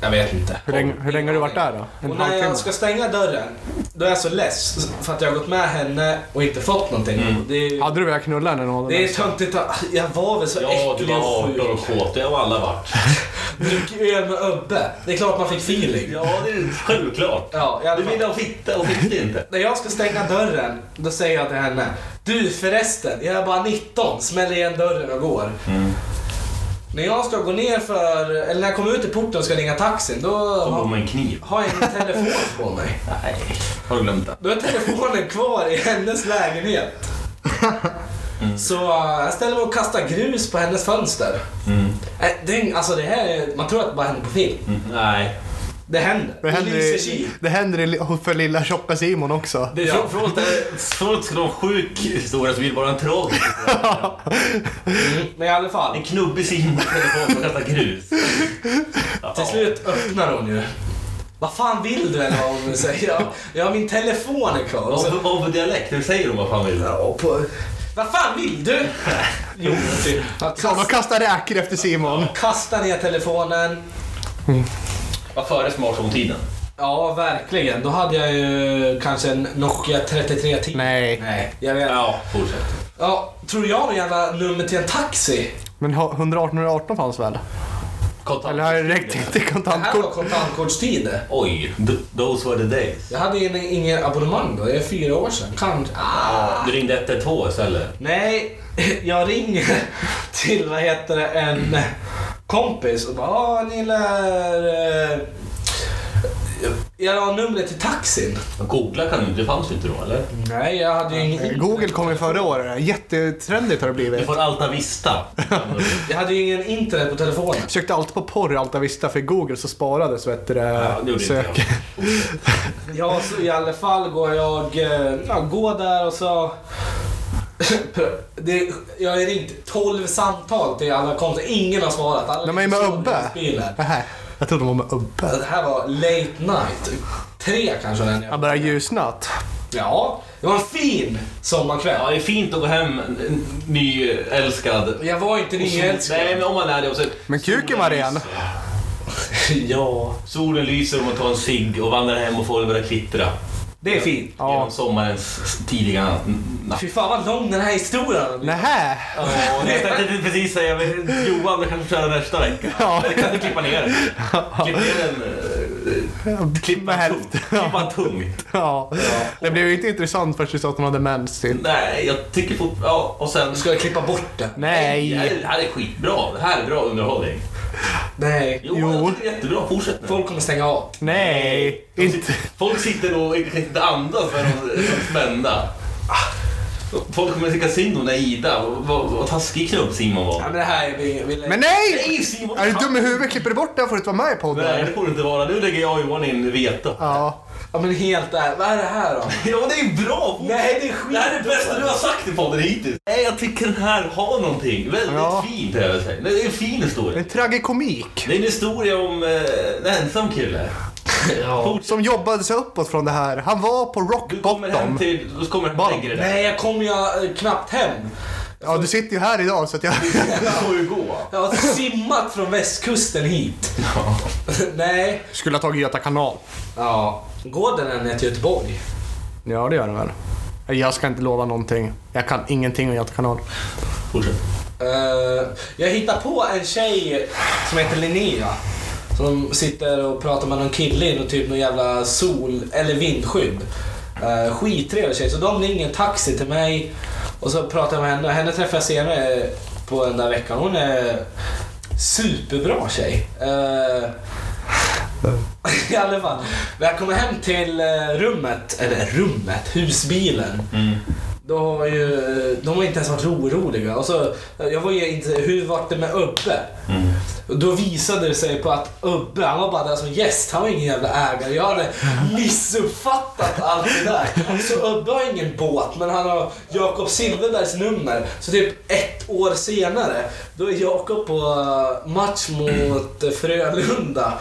Speaker 1: jag vet inte.
Speaker 3: Hur länge, hur länge har du varit där då? En
Speaker 1: Och när
Speaker 3: halvtimme?
Speaker 1: jag ska stänga dörren, då är jag så less för att jag har gått med henne och inte fått någonting.
Speaker 2: Mm.
Speaker 1: Det, är,
Speaker 3: Hade du velat knulla henne någon
Speaker 1: det är töntigt att... Jag var väl så
Speaker 2: Ja, du
Speaker 1: äcklig
Speaker 2: var
Speaker 1: och
Speaker 2: 18 och
Speaker 1: sjuk.
Speaker 2: kåt. Det har alla varit.
Speaker 1: Druckit öl med Ubbe. Det är klart man fick feeling.
Speaker 2: Ja, det är självklart.
Speaker 1: Ja, i alla
Speaker 2: Du
Speaker 1: fall.
Speaker 2: ville ha fitta och fick det inte.
Speaker 1: När jag ska stänga dörren, då säger jag till henne. Du förresten, jag är bara 19. Smäller igen dörren och går. När jag ska gå ner för, eller när jag kommer ut i porten och ska ringa taxin, då har,
Speaker 2: om en kniv.
Speaker 1: har jag en telefon på mig.
Speaker 2: Nej, har du glömt det?
Speaker 1: Då är telefonen kvar i hennes lägenhet. Så uh, jag ställer mig och kastar grus på hennes fönster.
Speaker 2: Mm.
Speaker 1: Äh, det, alltså det här är, man tror att det bara händer på film.
Speaker 2: Mm. Nej.
Speaker 1: Det händer.
Speaker 3: Det händer, i, det händer i- för lilla tjocka Simon också.
Speaker 2: Det är
Speaker 1: Ja.
Speaker 2: från, att- att vara en sjuk historia så vill bara en.
Speaker 1: Mm, men i alla fall.
Speaker 2: En knubbig Simon på telefon och kastar grus. Ja.
Speaker 1: Till slut öppnar hon ju. Vad fan vill du eller vad hon vill säga? Ja, ja, min telefon är kvar. Och
Speaker 2: Vad
Speaker 1: så,
Speaker 2: för- dialekt? Hur säger de vad fan vill?
Speaker 1: ja, på, vad fan vill du? Jo, typ. Jag
Speaker 3: de
Speaker 1: kast,
Speaker 3: kastar räkor efter Simon.
Speaker 1: kastar ner telefonen.
Speaker 2: Var före smartphone-tiden.
Speaker 1: Ja, verkligen. Då hade jag ju kanske en Nokia 3310.
Speaker 3: Nej.
Speaker 1: Nej, jag vet.
Speaker 2: Ja, fortsätt.
Speaker 1: Ja, tror jag någon jävla nummer till en taxi?
Speaker 3: Men ha- 118 118 fanns väl?
Speaker 2: Kontant.
Speaker 3: Eller har det räckt inte
Speaker 1: Det här var
Speaker 3: kontantkort?
Speaker 1: kontantkortstider.
Speaker 2: Oj, th- those were the days.
Speaker 1: Jag hade ingen, ingen abonnemang då. Det är fyra år sedan. Kanske. Ah.
Speaker 2: Du ringde 112 istället.
Speaker 1: Nej, jag ringer till, vad heter det, en kompis och bara ah, ni lär... Eh, jag har numret till taxin.
Speaker 2: Googla kan du inte, det fanns ju inte då eller?
Speaker 1: Nej, jag hade ju ingen
Speaker 3: Google kom ju förra året. Jättetrendigt har det
Speaker 2: Du
Speaker 3: blivit.
Speaker 2: får Alta Vista.
Speaker 1: Jag hade ju ingen internet på telefonen.
Speaker 3: Sökte alltid på porr i Alta Vista för Google så sparades vet du, det,
Speaker 2: Ja, det
Speaker 3: sök.
Speaker 2: jag.
Speaker 1: Ja, så i alla fall går jag eh, ja, går där och så... Det, jag har ringt 12 samtal till alla kompisar. Ingen har svarat. Alla
Speaker 3: Nej, men
Speaker 1: ligger
Speaker 3: med Ubbe? Nähä, jag trodde de var med Ubbe.
Speaker 1: Det här var late night. Tre kanske den jag
Speaker 3: Han började ljusnat.
Speaker 1: Ja, det var en fin sommarkväll.
Speaker 2: Ja, det är fint att gå hem nyälskad.
Speaker 1: Jag var inte nyälskad.
Speaker 2: Nej, men om man är det och så...
Speaker 3: Men kuken var ren.
Speaker 1: Ja,
Speaker 2: Solen lyser och man tar en cigg och vandrar hem och får det börja kvittra.
Speaker 1: Det är fint.
Speaker 3: Ja.
Speaker 2: Genom sommarens tidiga natt.
Speaker 1: Fy fan vad lång den här historien.
Speaker 3: Nähä?
Speaker 2: Ja, jag tänkte precis säga, men Johan, kanske köra nästa vecka.
Speaker 3: Ja.
Speaker 2: Eller kan du klippa ner den? Klipp ner den. eh, Klippa den tung-
Speaker 3: hälften.
Speaker 2: klippa den tungt.
Speaker 3: Ja. Det blev ju inte intressant först du sa att hon hade mens typ.
Speaker 2: Nej, jag tycker fort... Ja, och sen...
Speaker 1: Ska jag klippa bort den?
Speaker 2: Det
Speaker 3: Nej.
Speaker 2: det här är skitbra. Det här är bra underhållning.
Speaker 1: Nej.
Speaker 2: Jo,
Speaker 3: Jo.
Speaker 2: jag tycker det är jättebra. Fortsätt nu.
Speaker 1: Folk kommer stänga av.
Speaker 3: Nej,
Speaker 2: De
Speaker 3: inte.
Speaker 2: sitter- Folk sitter och kan inte andas för de är spända. Folk kommer tycka synd om den Ida. Vad, vad taskig knubb Simon
Speaker 1: Ja,
Speaker 2: var.
Speaker 1: men det här är... Vi, vi
Speaker 3: Men nej!
Speaker 2: Nej Simon!
Speaker 3: Är du dum i huvudet? Klipper du bort det här får du inte vara med i
Speaker 2: Nej, det
Speaker 3: podden.
Speaker 2: får du inte vara. Nu lägger jag och Johan in veto.
Speaker 3: Ja.
Speaker 1: Ja men helt ärligt, vad är det här då?
Speaker 2: Ja, det är ju bra!
Speaker 1: Nej det är skit.
Speaker 2: Det här är det bästa du har sagt i podden hittills. Nej, jag tycker den här har någonting väldigt
Speaker 3: Ja.
Speaker 2: fint över sig. Det är en fin historia.
Speaker 3: En tragikomik.
Speaker 2: Det är en historia om eh, en ensam kille.
Speaker 1: Ja.
Speaker 3: Som jobbade sig uppåt från det här. Han var på rock
Speaker 2: Du kommer hem
Speaker 3: bottom.
Speaker 2: till... Du kommer hem dig där.
Speaker 1: Nej jag kom ju eh, knappt hem.
Speaker 3: Ja, du sitter ju här idag så att jag...
Speaker 2: Du får ju gå.
Speaker 1: Jag har simmat från västkusten hit. Nej.
Speaker 3: Skulle ha tagit Göta kanal.
Speaker 1: Ja. Går den än ner till Göteborg?
Speaker 3: Ja, det gör den väl. Jag ska inte lova någonting. Jag kan ingenting om Göta kanal.
Speaker 2: Fortsätt.
Speaker 1: Eh, jag hittar på en tjej som heter Linnea. Som sitter och pratar med någon kille i någon typ någon jävla sol eller vindskydd. Uh, skittrevlig tjej. Så de ringer en taxi till mig och så pratar jag med henne. Henne träffar jag senare på den där veckan. Hon är superbra tjej. Eh, I alla fall. När jag kommer hem till eh, rummet, eller rummet, husbilen.
Speaker 2: Mm.
Speaker 1: Då har ju, de har inte ens varit oroliga. Och så, jag var ju inte, hur var det med Ubbe?
Speaker 2: Mm.
Speaker 1: Då visade det sig på att Ubbe, han var bara där som gäst. Han var ingen jävla ägare. Jag hade missuppfattat allt det där. Så Ubbe har ingen båt, men han har Jakob Silfverbergs nummer. Så typ ett år senare, då är Jakob på match mot Frölunda.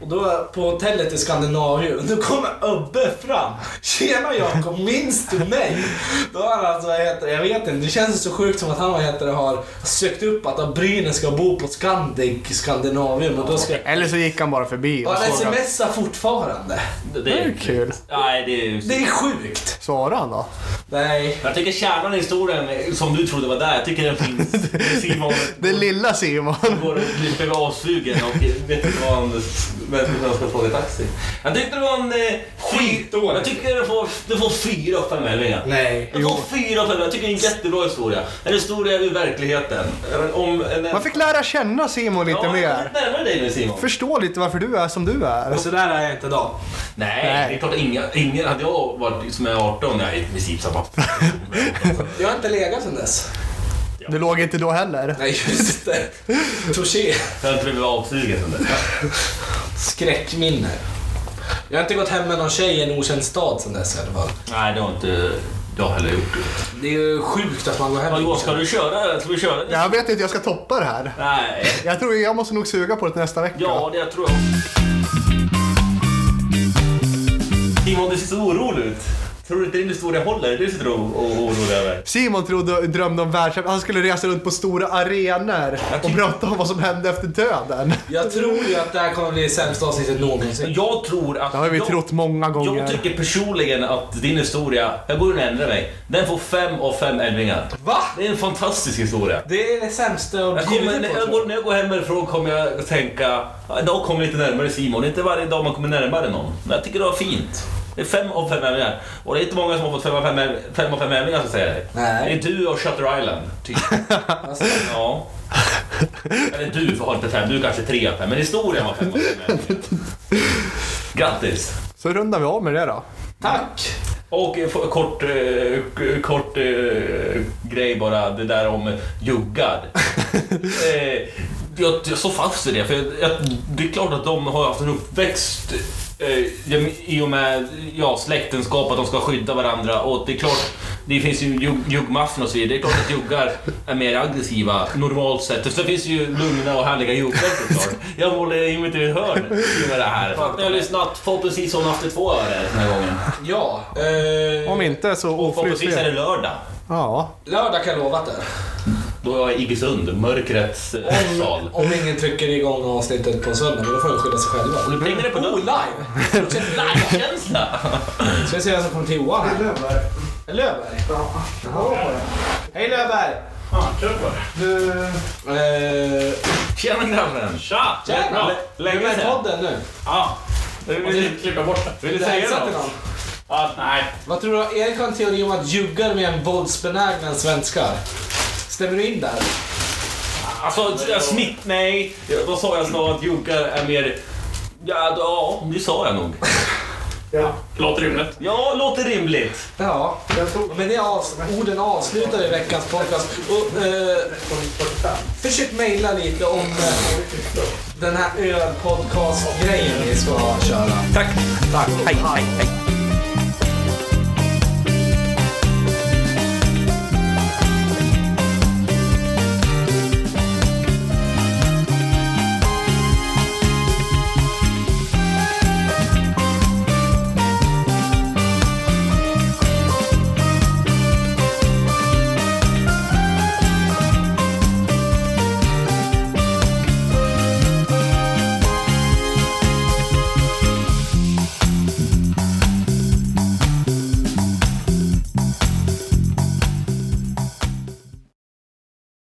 Speaker 1: Och då på hotellet i Skandinavien, då kommer Ubbe fram. Tjena Jakob, minns du mig? Då har han alltså, heter det, jag vet inte, det känns så sjukt som att han heter har sökt upp att Brynäs ska bo på Scandic Skandinavien. Och då ska...
Speaker 3: Eller så gick han bara förbi
Speaker 1: Och han smsar fortfarande.
Speaker 2: Det,
Speaker 3: Det är kul.
Speaker 2: Nej, det är...
Speaker 1: Det är sjukt.
Speaker 3: Svarade han då?
Speaker 1: Nej.
Speaker 2: Jag tycker kärnan i historien, som du trodde var där, jag tycker den finns. Simon
Speaker 3: Det lilla Simon.
Speaker 2: går och blir assugen och vet inte vad han, vad han ska fråga taxi. Jag tyckte det var en... Eh,
Speaker 1: Skitdåligt.
Speaker 2: Jag tycker du får, du får fyra av fem älvingar.
Speaker 1: Nej.
Speaker 2: Du får fyra av fem. Jag tycker det är en jättebra historia. En historia ur verkligheten. Om en,
Speaker 3: Man fick lära känna Simon lite
Speaker 2: ja,
Speaker 3: mer.
Speaker 2: närmare dig nu Simon.
Speaker 3: Förstå lite varför du är som du är.
Speaker 1: Och så där är jag inte idag.
Speaker 2: Nej,
Speaker 3: Nej.
Speaker 2: det är klart ingen, ingen hade jag varit som är 18, jag är i princip samma.
Speaker 1: Jag har inte legat sedan dess.
Speaker 3: Du låg inte då heller.
Speaker 1: Nej, just det. Touché.
Speaker 2: Jag har inte blivit avsugen sen.
Speaker 1: Skräckminne. Jag har inte gått hem med någon tjej i en okänd stad sedan dess i alla fall.
Speaker 2: Nej, det har inte jag heller gjort.
Speaker 1: Det är ju sjukt att man går hem
Speaker 2: Vad
Speaker 1: med
Speaker 2: Johan,
Speaker 1: en
Speaker 2: ska du köra? Ska vi köra?
Speaker 3: Jag vet inte, jag ska toppa det här.
Speaker 2: Nej.
Speaker 3: Jag tror jag måste nog suga på det nästa vecka.
Speaker 2: Ja, det tror jag. Simon, du ser så orolig ut. Tror du inte din historia håller? Du sitter och och- och orolig över.
Speaker 3: Simon trodde, drömde om världscup. Han skulle resa runt på stora arenor och prata om vad som hände efter döden.
Speaker 1: Jag tror ju att det här kommer bli det sämsta avsnittet någonsin.
Speaker 2: Jag tror att...
Speaker 3: Det har vi
Speaker 2: jag,
Speaker 3: trott många gånger.
Speaker 2: Jag tycker personligen att din historia, jag går och ändrar mig, den får fem av fem älvingar.
Speaker 1: Va?
Speaker 2: Det är en fantastisk historia.
Speaker 1: Det är det sämsta jag
Speaker 2: Jag
Speaker 1: har bjudit
Speaker 2: när, jag
Speaker 1: tror
Speaker 2: går, när jag går hemifrån kommer jag tänka, idag kommer jag lite närmare Simon. Det är inte varje dag man kommer närmare någon. Men jag tycker det var fint. Det är fem av fem älvingar. Och det är inte många som har fått fem av fem, fem, av fem så säger jag dig.
Speaker 1: Nej.
Speaker 2: Det är du och Shutter Island, typ.
Speaker 1: Alltså,
Speaker 2: Ja. Eller du har inte fem, du kanske tre av fem. Men historien var fem av fem älvingar. Grattis!
Speaker 3: Så rundar vi av med det då.
Speaker 1: tack!
Speaker 2: Och kort, eh, kort eh, grej bara, det där om juggar. eh, jag, jag står fast vid det, för jag, jag, det är klart att de har haft en uppväxt eh, i och med ja, släktenskap, att de ska skydda varandra. Och det är klart, det finns ju jugg- juggmaffian och så vidare. Det är klart att juggar är mer aggressiva normalt sett. Så det finns ju lugna och härliga juggar såklart. Jag håller i mitt hörn med det här. Ni har lyssnat, förhoppningsvis har ni haft det två öre den här gången.
Speaker 1: Ja. Eh,
Speaker 3: Om inte så
Speaker 2: Och förhoppningsvis är det lördag.
Speaker 3: Ja.
Speaker 1: Lördag kan jag lova att det är.
Speaker 2: Då är jag i Iggesund, mörkrets eh,
Speaker 1: Om,
Speaker 2: sal.
Speaker 1: om ingen trycker igång avsnittet på en söndag, då får de skylla sig själva.
Speaker 2: Och nu plingar det på
Speaker 1: Oh, live!
Speaker 2: Live-känsla!
Speaker 1: Ska vi se vem som kommer till Johan här?
Speaker 3: Löfberg.
Speaker 1: Löfberg? Hej Löfberg!
Speaker 3: Du...
Speaker 1: Eh,
Speaker 2: Tjena grabben! Tja!
Speaker 1: Tjena!
Speaker 2: Länge
Speaker 1: Du är med i podden nu.
Speaker 2: Ja. Vill du klippa bort det? Vill du säga något?
Speaker 1: någon?
Speaker 2: Ja, nej.
Speaker 1: Vad tror du? Erik har en teori om att juggar mer än våldsbenägna svenskar. Stämmer du in där?
Speaker 2: Alltså, snitt... Nej. Då sa jag snarare att juggar är mer... Ja, då, ja, det sa jag nog.
Speaker 3: Ja.
Speaker 2: Låter rimligt. Ja, låter rimligt.
Speaker 1: Ja. Men det avs orden avslutar i veckans podcast. Och, eh, försök mejla lite om... Eh, den här ölpodcast-grejen vi ska köra.
Speaker 2: Tack.
Speaker 1: Tack.
Speaker 2: Hej, hej, hej.